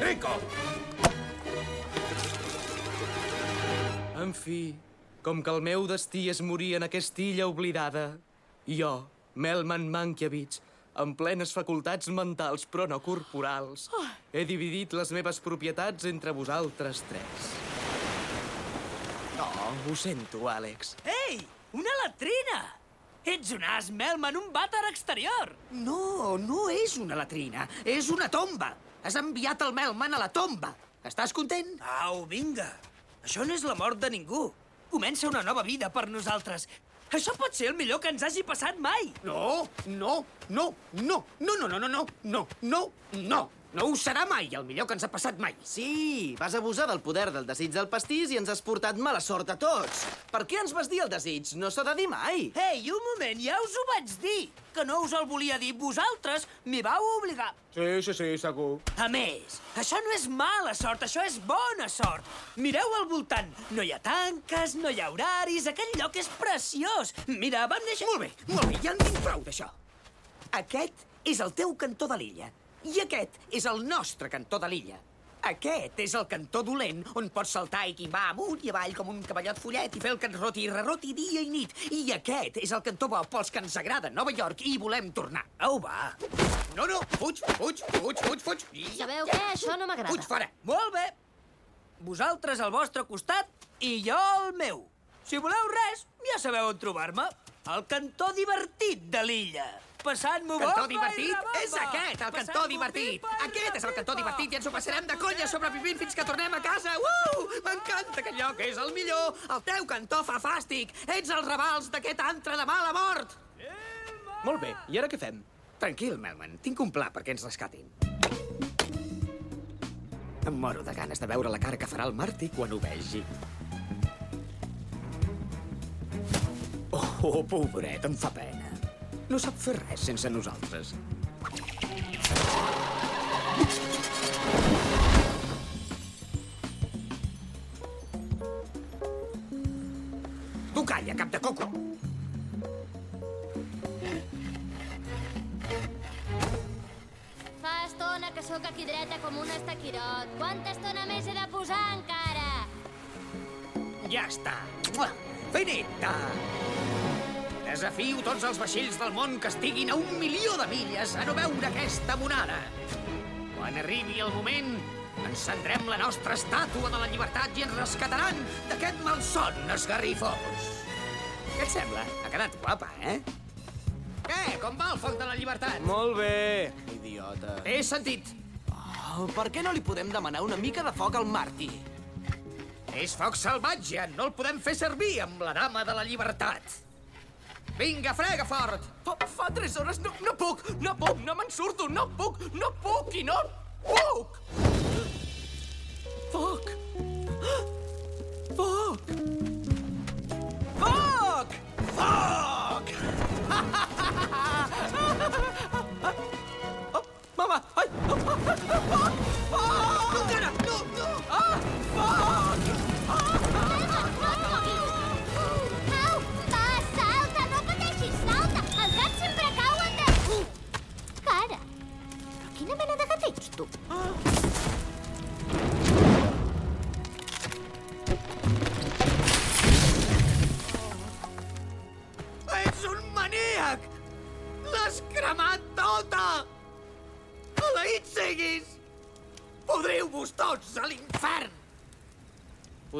Rico! En fi, com que el meu destí és morir en aquesta illa oblidada, jo, Melman Mankiewicz, amb plenes facultats mentals però no corporals, he dividit les meves propietats entre vosaltres tres. No, ho sento, Àlex. Ei, una latrina! Ets un as, Melman, un vàter exterior! No, no és una latrina, és una tomba. Has enviat el Melman a la tomba. Estàs content? Au, vinga. Això no és la mort de ningú. Comença una nova vida per nosaltres. Això pot ser el millor que ens hagi passat mai. No, no, no, no, no, no, no, no, no, no, no, no. No ho serà mai, el millor que ens ha passat mai. Sí, vas abusar del poder del desig del pastís i ens has portat mala sort a tots. Per què ens vas dir el desig? No s'ha de dir mai. Ei, un moment, ja us ho vaig dir, que no us el volia dir vosaltres, m'hi vau obligar. Sí, sí, sí, segur. A més, això no és mala sort, això és bona sort. Mireu al voltant, no hi ha tanques, no hi ha horaris, aquell lloc és preciós. Mira, vam néixer... Molt bé, molt bé, ja en tinc prou d'això. Aquest és el teu cantó de l'illa. I aquest és el nostre cantó de l'illa. Aquest és el cantó dolent, on pots saltar i quimbar amunt i avall com un cavallot follet i fer el que ens roti i reroti dia i nit. I aquest és el cantó bo pels que ens agrada Nova York i hi volem tornar. Au, va. No, no, fuig, fuig, fuig, fuig, fuig. I... Sabeu què? Això no m'agrada. Fuig fora. Molt bé. Vosaltres al vostre costat i jo al meu. Si voleu res, ja sabeu on trobar-me. Al cantó divertit de l'illa. Passant-m'ho Cantó bomba i divertit? És aquest, el cantó divertit. Aquest és el cantó divertit i ens ho passarem de conya sobrevivint fins que tornem a casa. Uh! M'encanta aquest lloc, és el millor. El teu cantó fa fàstic. Ets els ravals d'aquest antre de mala mort. Molt bé, i ara què fem? Tranquil, Melman, tinc un pla perquè ens rescatin. Em moro de ganes de veure la cara que farà el Marty quan ho vegi. Oh, oh, pobret, em fa pena. No sap fer res sense nosaltres. Tu calla, cap de coco. Fa estona que sóc aquí dreta com un estaquirot. Quanta estona més he de posar encara? Ja està. Finita! Desafio tots els vaixells del món que estiguin a un milió de milles a no veure aquesta monada. Quan arribi el moment, encendrem la nostra estàtua de la llibertat i ens rescataran d'aquest malson esgarrifós. Què et sembla? Ha quedat guapa, eh? Què? Com va el foc de la llibertat? Molt bé, idiota. He sentit. Oh, per què no li podem demanar una mica de foc al Marty? És foc salvatge, no el podem fer servir amb la dama de la llibertat. Vinga, frega fort! Fa, fa tres hores no, no puc, no puc, no me'n surto, no puc, no puc i no puc! Foc! Foc! Foc! Foc! [laughs]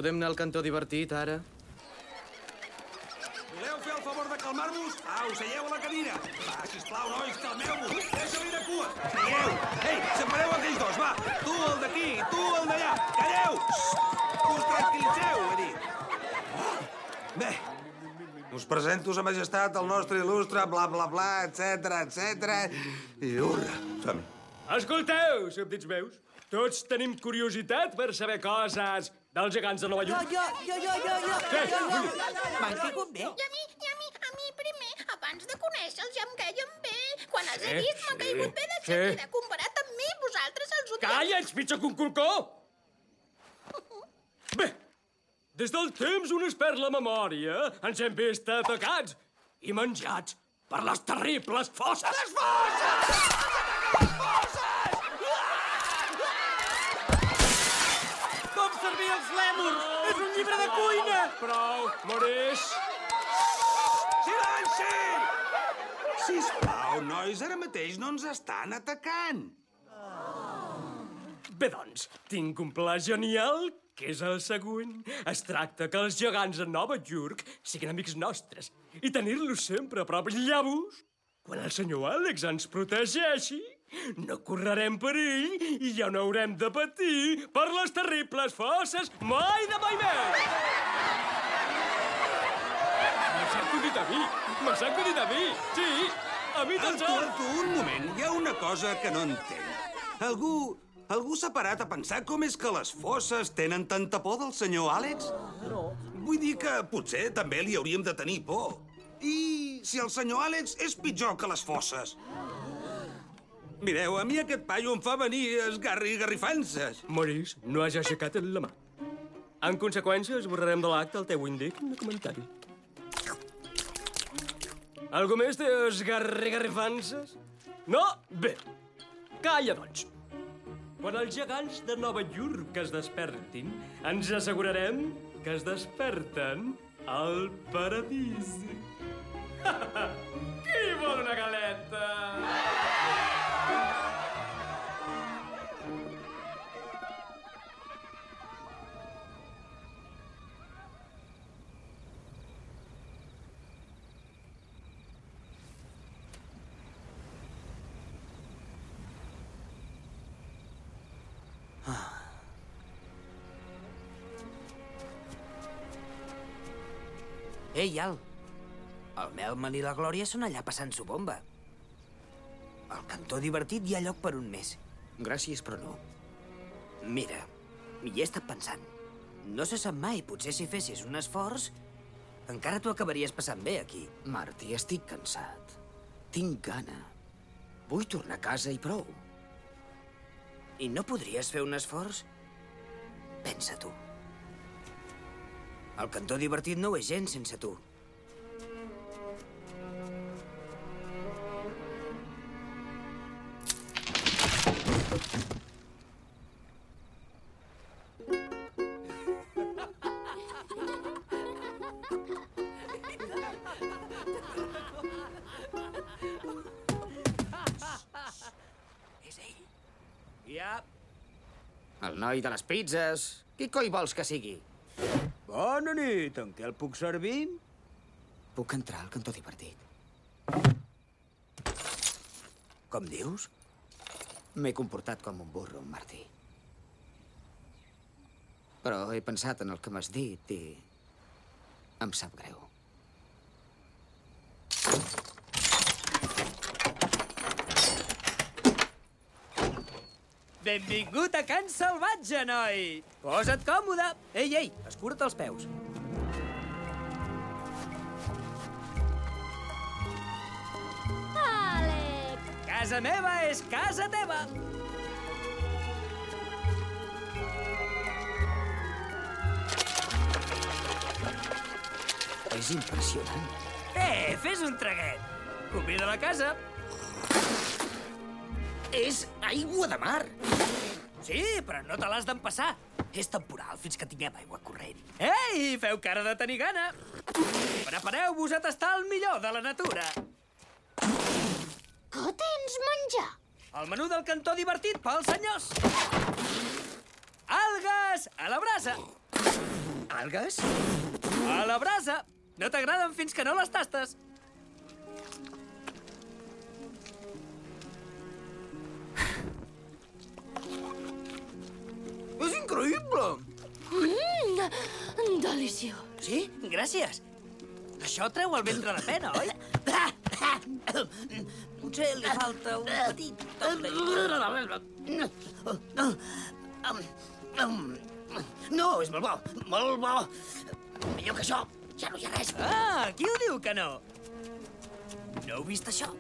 Podem anar al cantó divertit, ara? Voleu fer el favor de calmar-vos? Au, seieu a la cadira. Va, sisplau, nois, calmeu-vos. Deixa-li de cua. Seieu. Ei, separeu aquells dos, va. Tu el d'aquí, tu el d'allà. Calleu. Xxt, us tranquil·litzeu, he dit. Bé, us presento, sa majestat, el nostre il·lustre, bla, bla, bla, etc etc. I urra, som-hi. Escolteu, súbdits meus. Tots tenim curiositat per saber coses dels gegants de Nova Jo, York. jo, jo, jo, jo, jo, jo, jo. M'han caigut bé? I a mi, i a mi, a mi primer, abans de conèixer-los ja em queien bé. Quan els he vist m'han caigut bé de seguida. Comparat amb mi, vosaltres els odieu. Calla, ets pitjor que un colcó! [laughs] Bé, des del temps on es perd la memòria, ens hem vist atacats i menjats per les terribles fosses. Les fosses! Les fosses! Lèmurs? És un llibre de cuina! Prou, Maurice. Silenci! Sisplau, nois, ara mateix no ens estan atacant. Bé, doncs, tinc un pla genial, que és el següent. Es tracta que els gegants de Nova York siguin amics nostres i tenir-los sempre a prop. Llavors, quan el senyor Àlex ens protegeixi, no correrem perill i ja no haurem de patir per les terribles fosses mai de mai més! S'ha acudit a mi! S'ha acudit a mi! Sí, a mi Artu, te'n sap! Artu, un moment. Hi ha una cosa que no entenc. Algú... Algú s'ha parat a pensar com és que les fosses tenen tanta por del senyor Àlex? No. Vull dir que potser també li hauríem de tenir por. I si el senyor Àlex és pitjor que les fosses? Mireu, a mi aquest paio em fa venir esgarri garrifances. Maurice, no has aixecat la mà. En conseqüència, esborrarem de l'acte el teu indigne comentari. Algú més té esgarri garrifances? No? Bé. Calla, doncs. Quan els gegants de Nova York es despertin, ens assegurarem que es desperten al paradís. Qui [laughs] vol Ei, Al. El Melman i la Glòria són allà passant-s'ho bomba. Al cantó divertit hi ha lloc per un mes. Gràcies, però no. Mira, hi he estat pensant. No se sap mai, potser si fessis un esforç, encara t'ho acabaries passant bé aquí. Marty, estic cansat. Tinc gana. Vull tornar a casa i prou. I no podries fer un esforç? Pensa-t'ho. El cantó divertit no ho és gens sense tu. Noi de les pizzas. Qui coi vols que sigui? Bona nit, en què el puc servir? Puc entrar al cantó divertit. Com dius? M'he comportat com un burro, Martí. Però he pensat en el que m'has dit i... em sap greu. Benvingut a Can Salvatge, noi! Posa't còmode. Ei, ei, escura't els peus. Àlex! Casa meva és casa teva. És impressionant. Eh, fes un traguet. Convida a la casa. És aigua de mar. Sí, però no te l'has d'empassar. És temporal fins que tinguem aigua corrent. Ei, feu cara de tenir gana. Prepareu-vos a tastar el millor de la natura. Que tens menjar? El menú del cantó divertit pels senyors. Algues a la brasa. Algues? A la brasa. No t'agraden fins que no les tastes. Increïble! Mmm, deliciós. Sí? Gràcies. Això treu el ventre de pena, oi? Potser li falta un petit. No, és molt bo, molt bo. Millor que això, ja no hi ha res. Ah, qui ho diu que no? No heu vist això?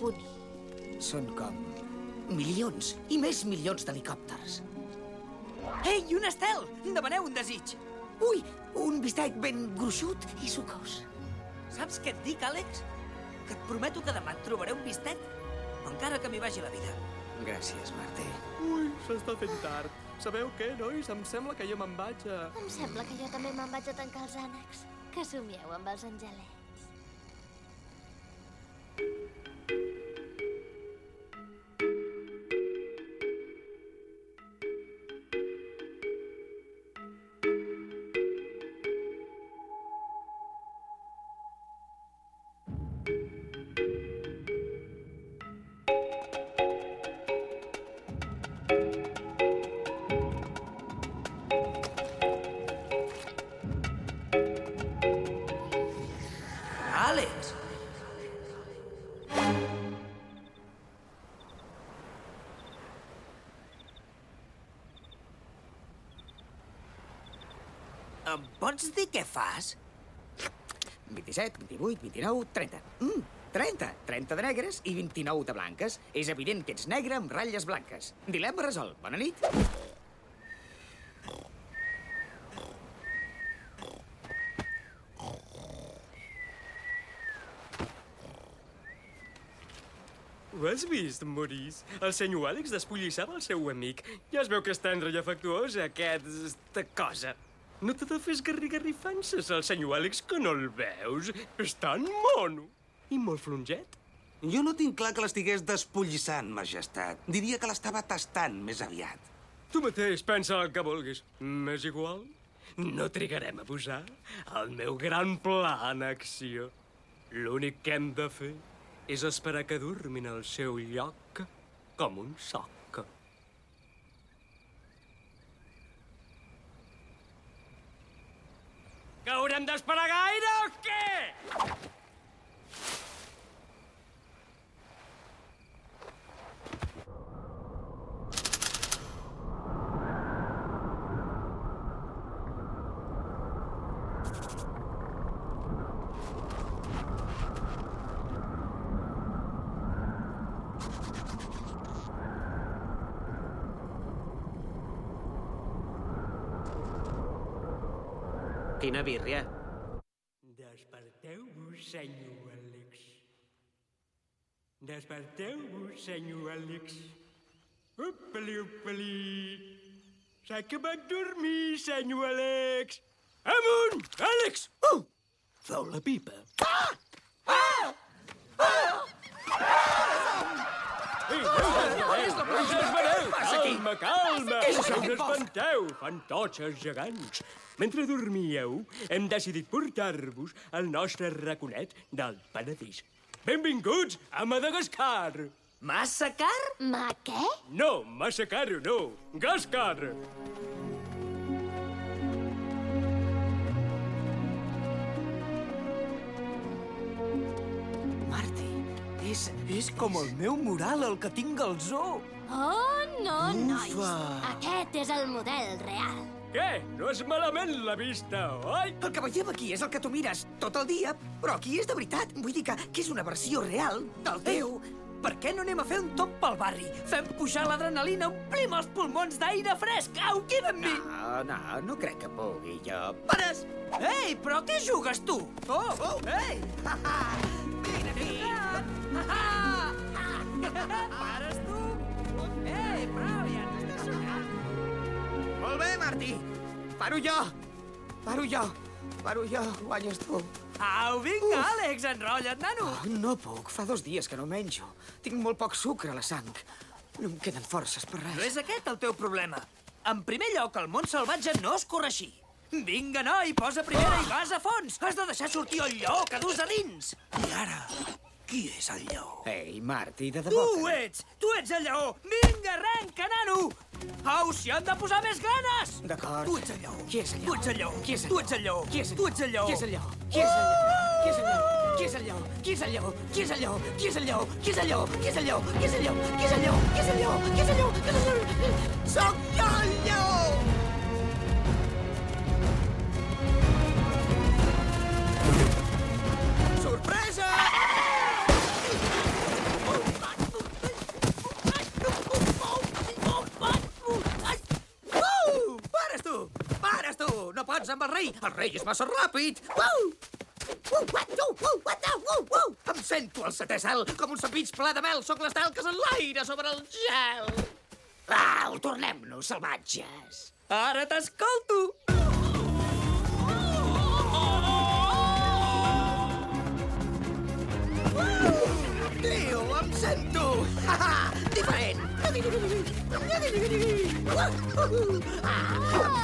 Bonic. Són com milions i més milions d'helicòpters. Ei, un estel! Demaneu un desig. Ui, un bistec ben gruixut i sucós. Saps què et dic, Àlex? Que et prometo que demà et trobaré un bistec, encara que m'hi vagi la vida. Gràcies, Martí. Ui, s'està fent tard. Sabeu què, nois? Em sembla que jo me'n vaig a... Em sembla que jo també me'n vaig a tancar els ànecs. Que somieu amb els angelets. Què fas? 27, 28, 29, 30. Mm, 30. 30 de negres i 29 de blanques. És evident que ets negre amb ratlles blanques. Dilema resolt. Bona nit. Ho has vist, Maurice? El senyor Àlex despollissava el seu amic. Ja es veu que és tendre i afectuós, aquesta cosa. No te de fes garrigarrifances, el senyor Àlex, que no el veus. És tan mono. I molt flonget. Jo no tinc clar que l'estigués despollissant, majestat. Diria que l'estava tastant més aviat. Tu mateix pensa el que vulguis. M'és igual. No trigarem a posar el meu gran pla en acció. L'únic que hem de fer és esperar que durmin al seu lloc com un soc. Que haurem d'esperar gaire o què? Quina birria. Desperteu-vos, senyor Àlex. Desperteu-vos, senyor Àlex. Upali, upali. S'ha acabat dormir, senyor Àlex. Amunt, Àlex! Uh! Feu la pipa. Ah! Ah! Ah! Ei, no us esvereu, no us esvereu! Calma, calma! Què és això? No us espanteu, fantotxes gegants! Mentre dormíeu, hem decidit portar-vos al nostre raconet del Penedís. Benvinguts a Madagascar! Massa car? Ma què? No, massa caro, no. Gascar! Marty, és, és com el meu mural, el que tinc al zoo. Oh, no, nois. Ufa. Aquest és el model real. Què? No és malament la vista, oi? El que veiem aquí és el que tu mires tot el dia, però aquí és de veritat. Vull dir que, que és una versió real del teu. Per què no anem a fer un tomb pel barri? Fem pujar l'adrenalina, omplim els pulmons d'aire fresc. Au, queda amb mi! No, no, no crec que pugui, jo. Pares! Ei, però què jugues, tu? Oh, oh, ei! [laughs] Vine aquí! Pares, tu? Ei, prou, ja ens està sonant. Molt bé, Martí. Paro jo. Paro jo. Paro jo. Guanyes tu. Au, vinga, Àlex, enrotlla't, nano. Oh, no puc. Fa dos dies que no menjo. Tinc molt poc sucre a la sang. No em queden forces per No res. és aquest el teu problema. En primer lloc, el món salvatge no es corre així. Vinga, noi, posa primera i vas a fons. Has de deixar sortir el lleó que dus a dins. I ara, qui és el lleó? Ei, Martí, de debò Tu ets! Tu ets el lleó! Vinga, arrenca, nano! Au, s'hi han de posar més ganes! D'acord. Tu ets el lleó. Qui és el Tu ets el lleó. Qui és el Tu ets el lleó. Qui és el Tu ets el lleó. Qui és el lleó? Qui és el lleó? Qui és el lleó? Qui és el lleó? Qui és el lleó? Qui és el lleó? Qui és el lleó? Qui és el lleó? Qui és el lleó? Qui és el lleó? Qui és el lleó? Qui és el lleó? Qui és el lleó? Qui és el lleó? Soc jo Pots amb el rei! El rei és massa ràpid! Uh! Uh, what, uh, uh, what uh, uh. Em sento al setè cel, com un sapig ple de mel, sóc les talques en l'aire sobre el gel. Au, tornem-nos, salvatges. Ara t'escolto. Tio, em sento! Diferent! Em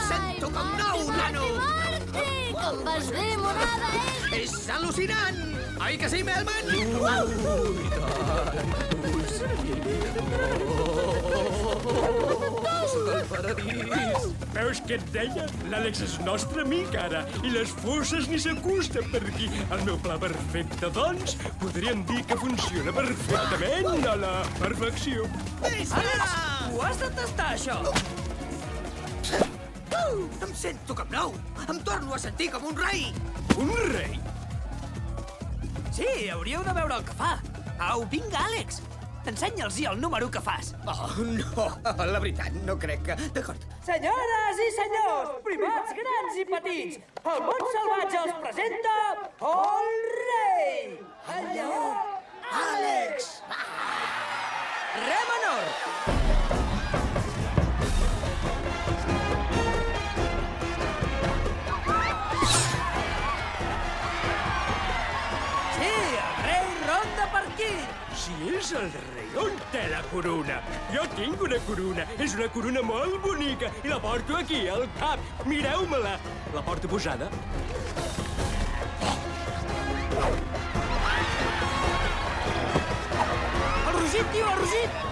sento com nou, nano! Com vas bé, monada, eh? És al·lucinant! Oi que sí, Melman? Tu del paradís. Veus què et deia? L'Àlex és nostre amic ara, i les fosses ni s'acosta per aquí. El meu pla perfecte, doncs, podríem dir que funciona perfectament a la perfecció. Àlex, ho has de tastar, això. Uh, em sento com nou. Em torno a sentir com un rei. Un rei? Sí, hauríeu de veure el que fa. Au, vinga, Àlex. Ensenya'ls el número que fas. Oh, no, la veritat, no crec que... D'acord. Senyores i senyors, primats grans i petits, el món salvatge els presenta el rei, el lleó, Àlex. Re menor. Sí, el rei ronda per aquí. Si és el rei, on té la corona? Jo tinc una corona. És una corona molt bonica i la porto aquí, al cap. Mireu-me-la. La porto posada. El rugit, tio, el rugit.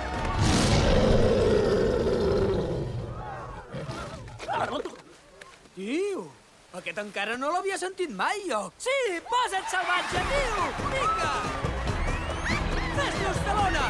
Tio, aquest encara no l'havia sentit mai, jo. Sí, posa't salvatge, tio! Vinga! Fes-nos talona!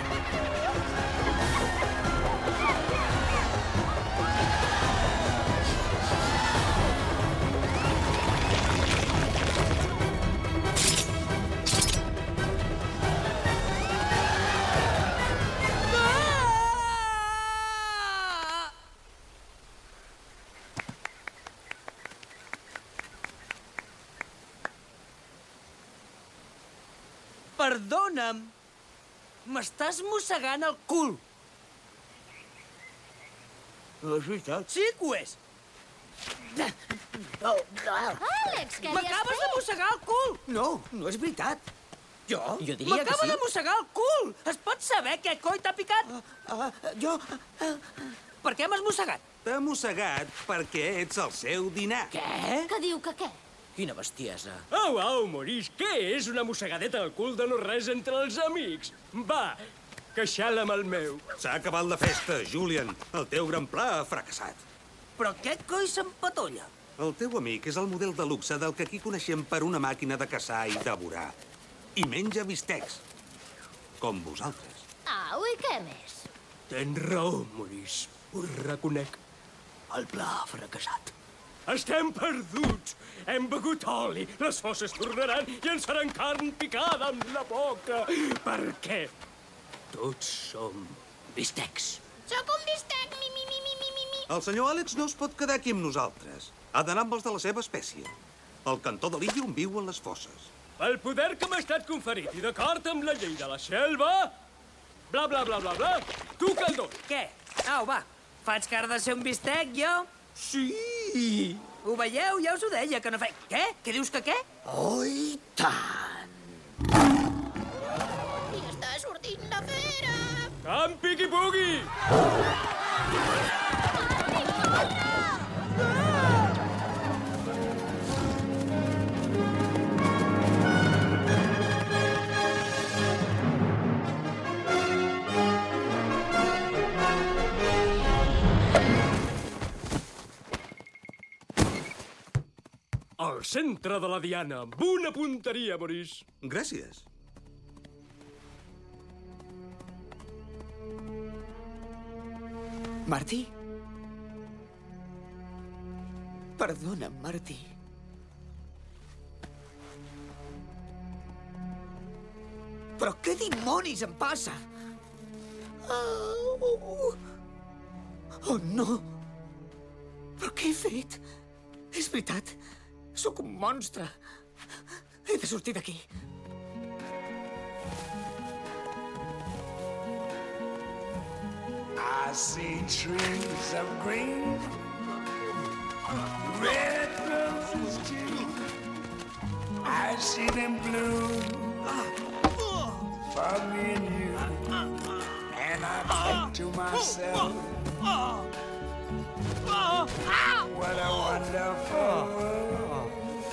Perdona'm. M'estàs mossegant el cul. És veritat. Sí que ho és. Àlex, què li has M'acabes de fet? mossegar el cul. No, no és veritat. Jo? Jo diria que M'acaba sí. de mossegar el cul. Es pot saber què coi t'ha picat? Uh, jo... Uh, Per què m'has mossegat? T'ha mossegat perquè ets el seu dinar. Què? Que diu que què? Quina bestiesa. Au, au, Maurice, què és una mossegadeta al cul de no res entre els amics? Va, queixala-me el meu. S'ha acabat la festa, Julian. El teu gran pla ha fracassat. Però què coi s'empatolla? El teu amic és el model de luxe del que aquí coneixem per una màquina de caçar i devorar. I menja bistecs. Com vosaltres. Au, i què més? Tens raó, Maurice. Ho reconec. El pla ha fracassat. Estem perduts. Hem begut oli, les fosses tornaran i ens faran carn picada amb la boca. Per què? Tots som bistecs. Sóc un bistec, mi, mi, mi, mi, mi, mi, mi. El senyor Àlex no es pot quedar aquí amb nosaltres. Ha d'anar amb els de la seva espècie. El cantó de l'illa on viuen les fosses. Pel poder que m'ha estat conferit i d'acord amb la llei de la selva... Bla, bla, bla, bla, bla. Tu, Caldó. Què? Au, va. Faig cara de ser un bistec, jo? Sí! Ho veieu? Ja us ho deia, que no fe... Què? Què dius que què? Oh, i tant! I està sortint de fera. Amb piqui-pugui! [laughs] Al centre de la diana, amb una punteria, Maurice. Gràcies. Martí? Perdona'm, Martí. Però què dimonis em passa? Oh, oh no! Però què he fet? És veritat, sóc un monstre. He de sortir d'aquí. I see trees of green, red roses too. I see them bloom for me and you. And I think to myself, what a wonderful world.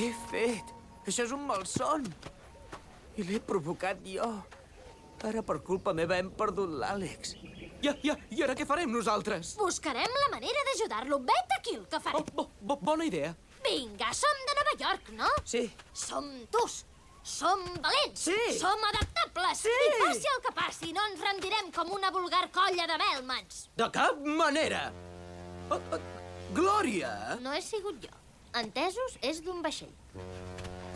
què he fet? Això és un malson. I l'he provocat jo. Ara, per culpa meva, hem perdut l'Àlex. Ja, ja, i ara què farem nosaltres? Buscarem la manera d'ajudar-lo. Vet aquí el que farem. Oh, bo, bona idea. Vinga, som de Nova York, no? Sí. Som tus. Som valents. Sí. Som adaptables. Sí. I passi el que passi, no ens rendirem com una vulgar colla de bèlmans. De cap manera. Oh, oh, Glòria! No he sigut jo. Entesos, és d'un vaixell.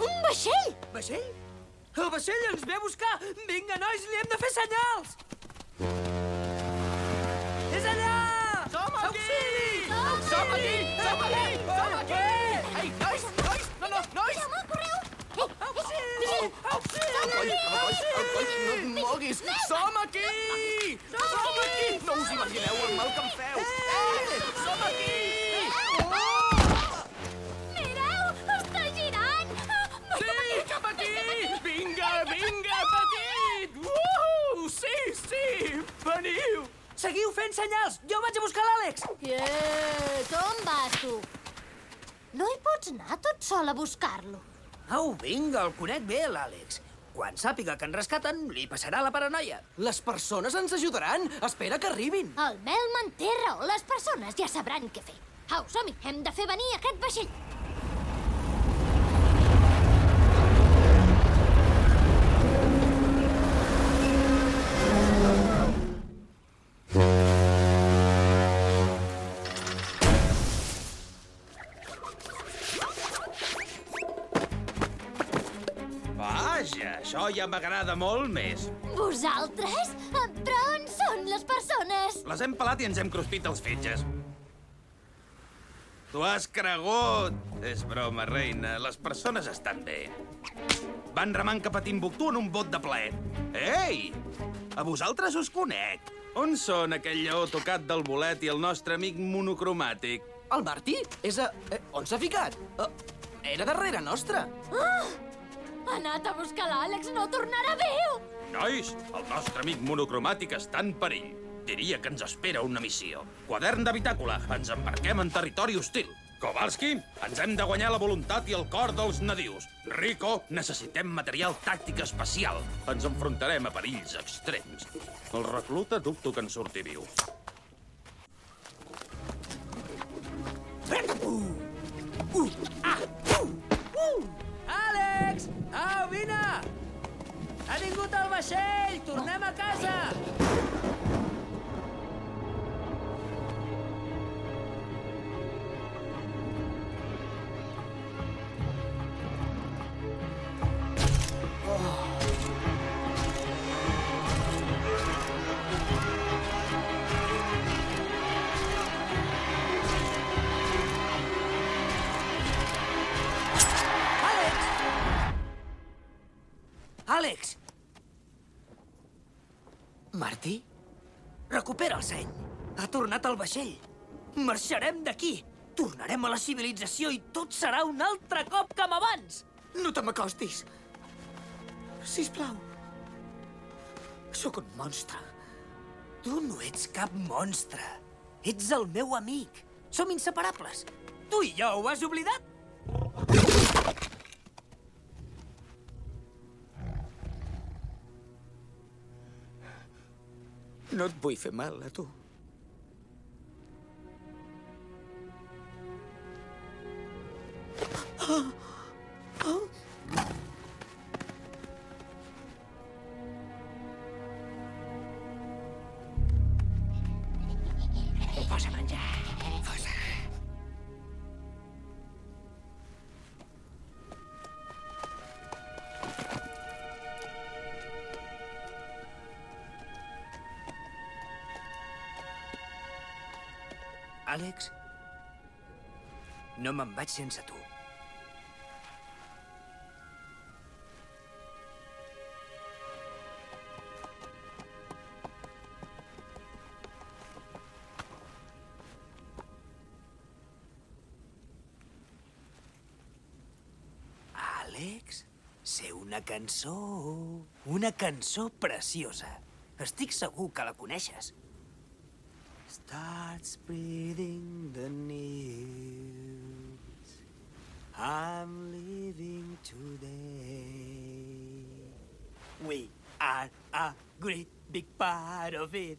Un vaixell? Vaixell? El vaixell ens ve a buscar! Vinga, nois, li hem de fer senyals! És allà! Som aquí! Auxili! Som aquí! Som aquí! Som aquí! Ei, nois, nois! No, no, nois! Auxili! Auxili! Auxili! No et moguis! Som aquí! Som aquí! No us imagineu el mal que em feu! Eh! Som aquí! Sí, cap aquí! Vinga, vinga, petit! Uh! Sí, sí! Veniu! Seguiu fent senyals! Jo vaig a buscar l'Àlex! Quiet, on vas tu? No hi pots anar tot sol a buscar-lo. Au, vinga, el conec bé, l'Àlex. Quan sàpiga que en rescaten, li passarà la paranoia. Les persones ens ajudaran! Espera que arribin! El Melman té raó. Les persones ja sabran què fer. Au, som-hi. Hem de fer venir aquest vaixell. Vaja, això ja m'agrada molt més. Vosaltres? Eh, Però on són les persones? Les hem pelat i ens hem cruspit els fetges. Tu has cregut! És broma, reina. Les persones estan bé. Van remant cap a Timbuktu en un bot de plaer. Ei! A vosaltres us conec. On són aquell lleó tocat del bolet i el nostre amic monocromàtic? El Martí? És a... Eh, on s'ha ficat? Uh, era darrere nostra. Ah! Ha anat a buscar l'Àlex, no tornarà viu! Nois, el nostre amic monocromàtic està en perill. Diria que ens espera una missió. Quadern de bitàcola, ens embarquem en territori hostil. Kowalski, ens hem de guanyar la voluntat i el cor dels nadius. Rico, necessitem material tàctic especial. Ens enfrontarem a perills extrems. El recluta dubto que en surti viu. Uh, ah, uh, uh. Àlex! Au, vine! Ha vingut el vaixell! Tornem a casa! Àlex! Martí? Recupera el seny. Ha tornat al vaixell. Marxarem d'aquí. Tornarem a la civilització i tot serà un altre cop com abans. No te m'acostis. Sisplau. Sóc un monstre. Tu no ets cap monstre. Ets el meu amic. Som inseparables. Tu i jo ho has oblidat? No et vull fer mal, a tu. [gasps] no me'n vaig sense tu. Àlex, sé una cançó, una cançó preciosa. Estic segur que la coneixes. Starts breathing the news. I'm living today. We are a great big part of it.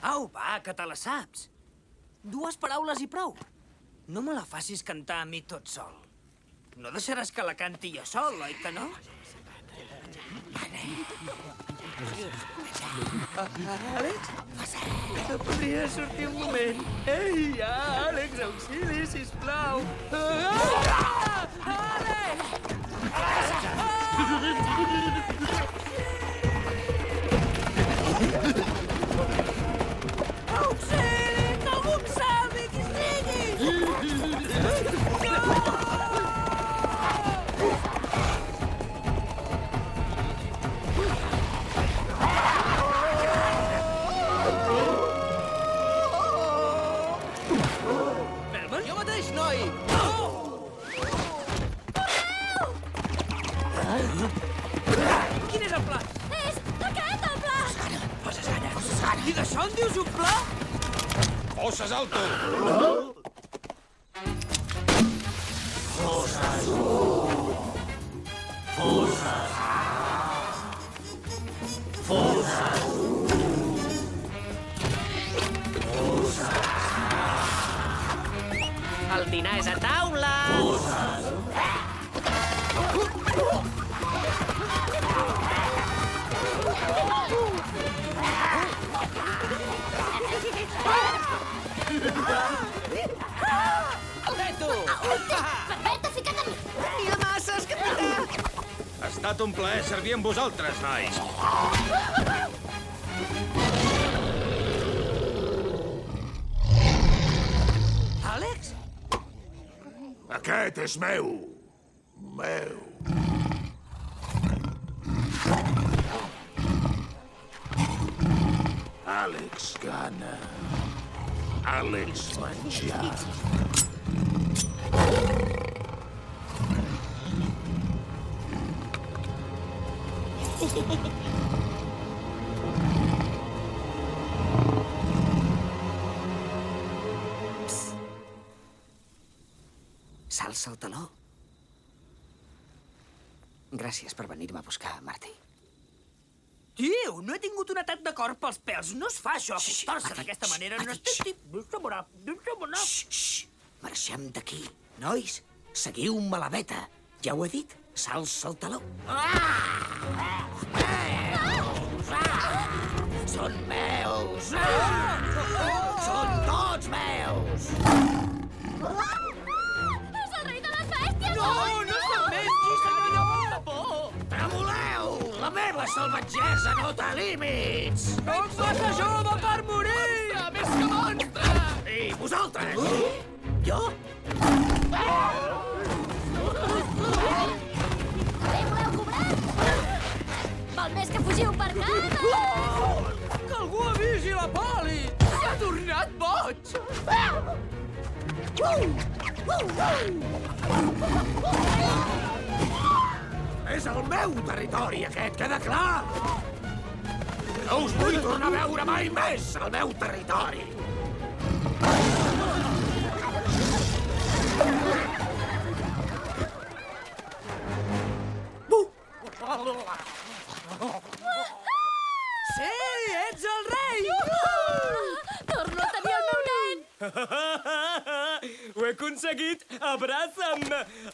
Au, va, que te la saps. Dues paraules i prou. No me la facis cantar a mi tot sol. No deixaràs que la canti jo sol, oi que no? Àlex? Podria sortir un moment. Ei, Àlex, auxili, sisplau. Ah! Plaer servir amb vosaltres, nois. Àlex? Aquest és meu. Meu. Gràcies per venir-me a buscar, Martí. Tio, no he tingut un atac de cor pels pèls. No es fa això, acostar-se d'aquesta manera. No estic... Deixa'm anar, deixa'm anar. Marxem d'aquí. Nois, seguiu-me la veta. Ja ho he dit, s'alça el taló. Són meus! Són tots meus! És el rei de les bèsties! No, salvatgesa no té límits! Com passa jove per morir? Monstre, més que monstre! I vosaltres? Uh? Jo? Ah! Voleu cobrar? Val més que fugiu per casa! Oh! Que algú avisi la poli! S'ha tornat boig! Ah! Uh! Uh! Uh! Uh! Uh! Uh! Uh! És el meu territori, aquest, queda clar? No us vull tornar a veure mai més, al meu territori. Sí, ets el rei! Torno a tenir el meu nen! [laughs] Ho he aconseguit! Abraça'm!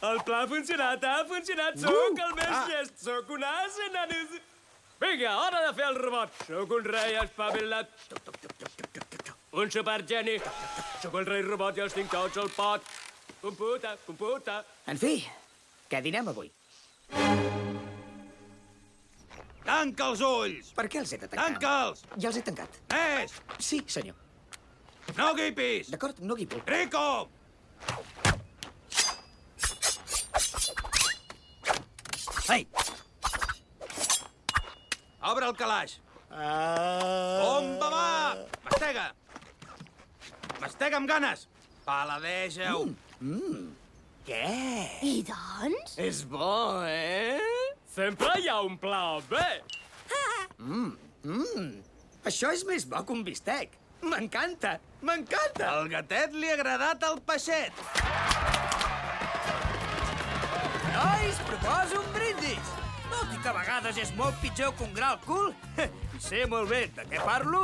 El pla ha funcionat, ha funcionat! Sóc el més Ah. llest! Sóc un as, nanos! Vinga, hora de fer el robot! Sóc un rei espavilat! Un supergeni! Sóc el rei robot i els tinc tots al pot! Computa, computa! En fi, què dinem avui? Tanca els ulls! Per què els he de tancar? Tanca'ls! Ja els he tancat. Més! Sí, senyor. No guipis! D'acord, no guipo. Rico! Ei! Obre el calaix! Bomba va! Mastega! Mastega amb ganes! Paladeja-ho! Mm. Què? I doncs? És bo, eh? Sempre hi ha un pla B! Mm, mm. Això és més bo que un bistec. M'encanta, m'encanta. Al gatet li ha agradat el peixet. Nois, proposo un brindis. Tot i que a vegades és molt pitjor que un gra al cul, i [laughs] sé molt bé de què parlo,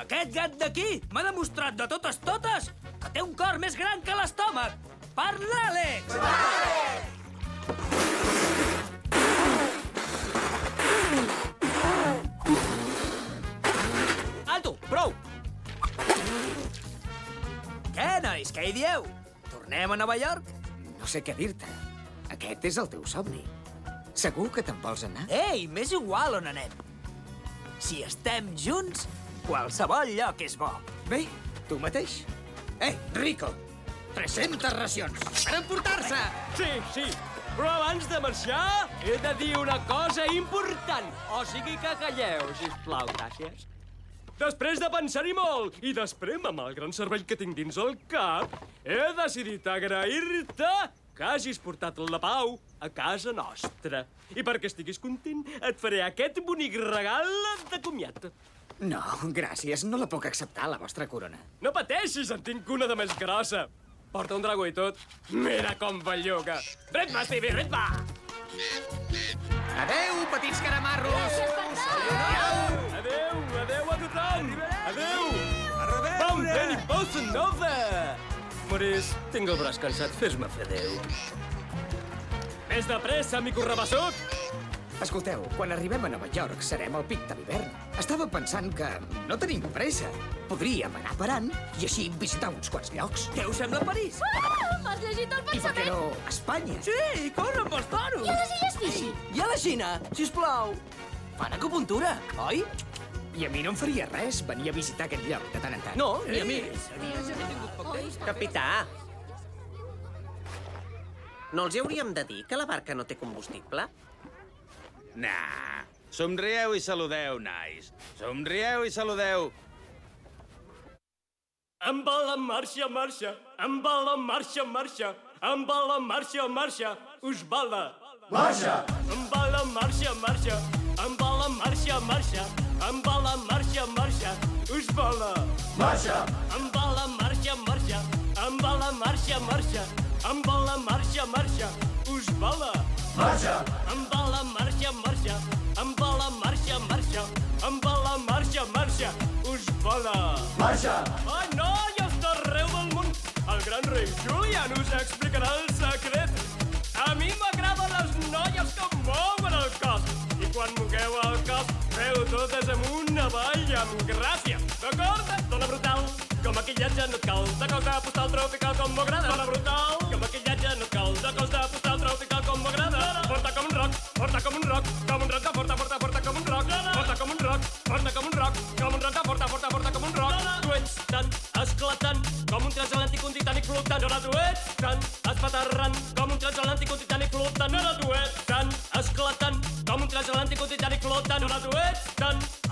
aquest gat d'aquí m'ha demostrat de totes totes que té un cor més gran que l'estómac. Per l'Àlex! Alto, prou! Què, nois, què hi dieu? Tornem a Nova York? No sé què dir-te. Aquest és el teu somni. Segur que te'n vols anar? Ei, m'és igual on anem. Si estem junts, qualsevol lloc és bo. Bé, tu mateix. Ei, Rico, 300 racions per emportar-se! Sí, sí, però abans de marxar he de dir una cosa important. O sigui que calleu, sisplau, gràcies. Després de pensar-hi molt i després amb el gran cervell que tinc dins el cap, he decidit agrair-te que hagis portat la pau a casa nostra. I perquè estiguis content, et faré aquest bonic regal de comiat. No, gràcies, no la puc acceptar, la vostra corona. No pateixis, en tinc una de més grossa. Porta un dragó i tot. Mira com belluga. Ritme, Stevie, ritme! Adeu, petits caramarros! Adeu, I bossa nova! Maurice, tinc el braç cansat, fes-me fer adeu. Més de pressa, mico rabassut! Escolteu, quan arribem a Nova York serem al pic de l'hivern. Estava pensant que no tenim pressa. Podríem anar parant i així visitar uns quants llocs. Què us sembla París? Ah, M'has llegit el I per què pensament? no Espanya? Sí, corren pels toros! I a les Illes Fiji? I a la Xina, sisplau. Fan acupuntura, oi? I a mi no em faria res venir a visitar aquest lloc de tant en tant. No, ni a mi. Capità! No els hi hauríem de dir que la barca no té combustible? Nah. Somrieu i saludeu, nais. Somrieu i saludeu. Amb la marxa, marxa, amb la marxa, marxa, amb la marxa, marxa, us bala. Marxa! Amb la marxa, marxa, amb la marxa, marxa, amb la marxa, marxa, us bala. Marxa! Amb la marxa, marxa, amb la marxa, marxa, amb la marxa, marxa, us bala. Marxa! Amb la marxa, marxa, amb la marxa, marxa, amb la marxa, marxa, us bala. Marxa! Ai, noies d'arreu del món! El gran rei Julian us explicarà el secret. A mi m'agraden les noies que mouen el cos. Quan mogueu el cos, feu totes amunt, avall, amb gràcia. D'acord? Dona brutal. Com maquillatge no et cal. De cos de postal tropical com m'agrada. Dona brutal. Com maquillatge no et cal. De cos de postal tropical com m'agrada. Porta com un roc, porta com un roc, com un roc de porta, porta, porta com un roc. Porta com un roc, porta com un roc, com un roc de porta, porta, porta com un roc. Tu ets tan esclatant com un transatlàntic, un titànic flotant. Ara tu ets tan espaterrant com un transatlàntic, un titànic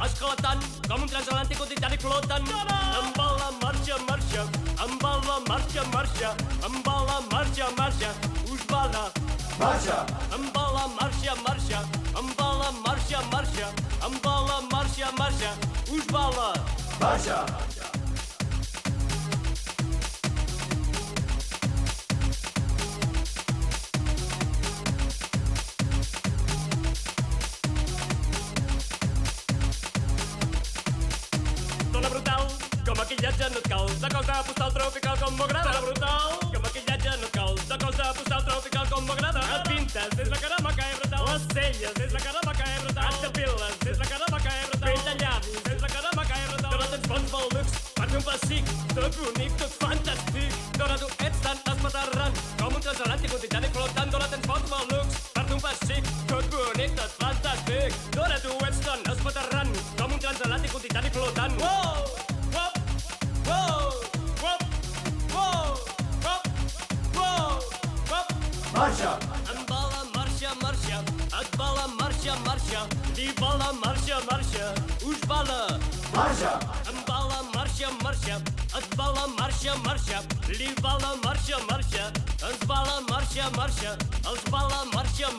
esclatant com un transatlàntic, titànic flotant. Amb la marxa, marxa, amb la marxa, marxa, amb la marxa, marxa, us bala. Marxa! Em bala, marxa, marxa, em bala, marxa, marxa, em bala, marxa, marxa, us bala. Marxa! Postal tropical com m'agrada. Brutal, com maquillatge no et cal, de cosa postal tropical com m'agrada. Et pintes, és la cara maca és brutal. Les celles, és la cara Marxa! Em bala, marxa, marxa, et bala, marxa, marxa, li bala, marxa, marxa, ens bala, marxa, marxa, els bala, marxa,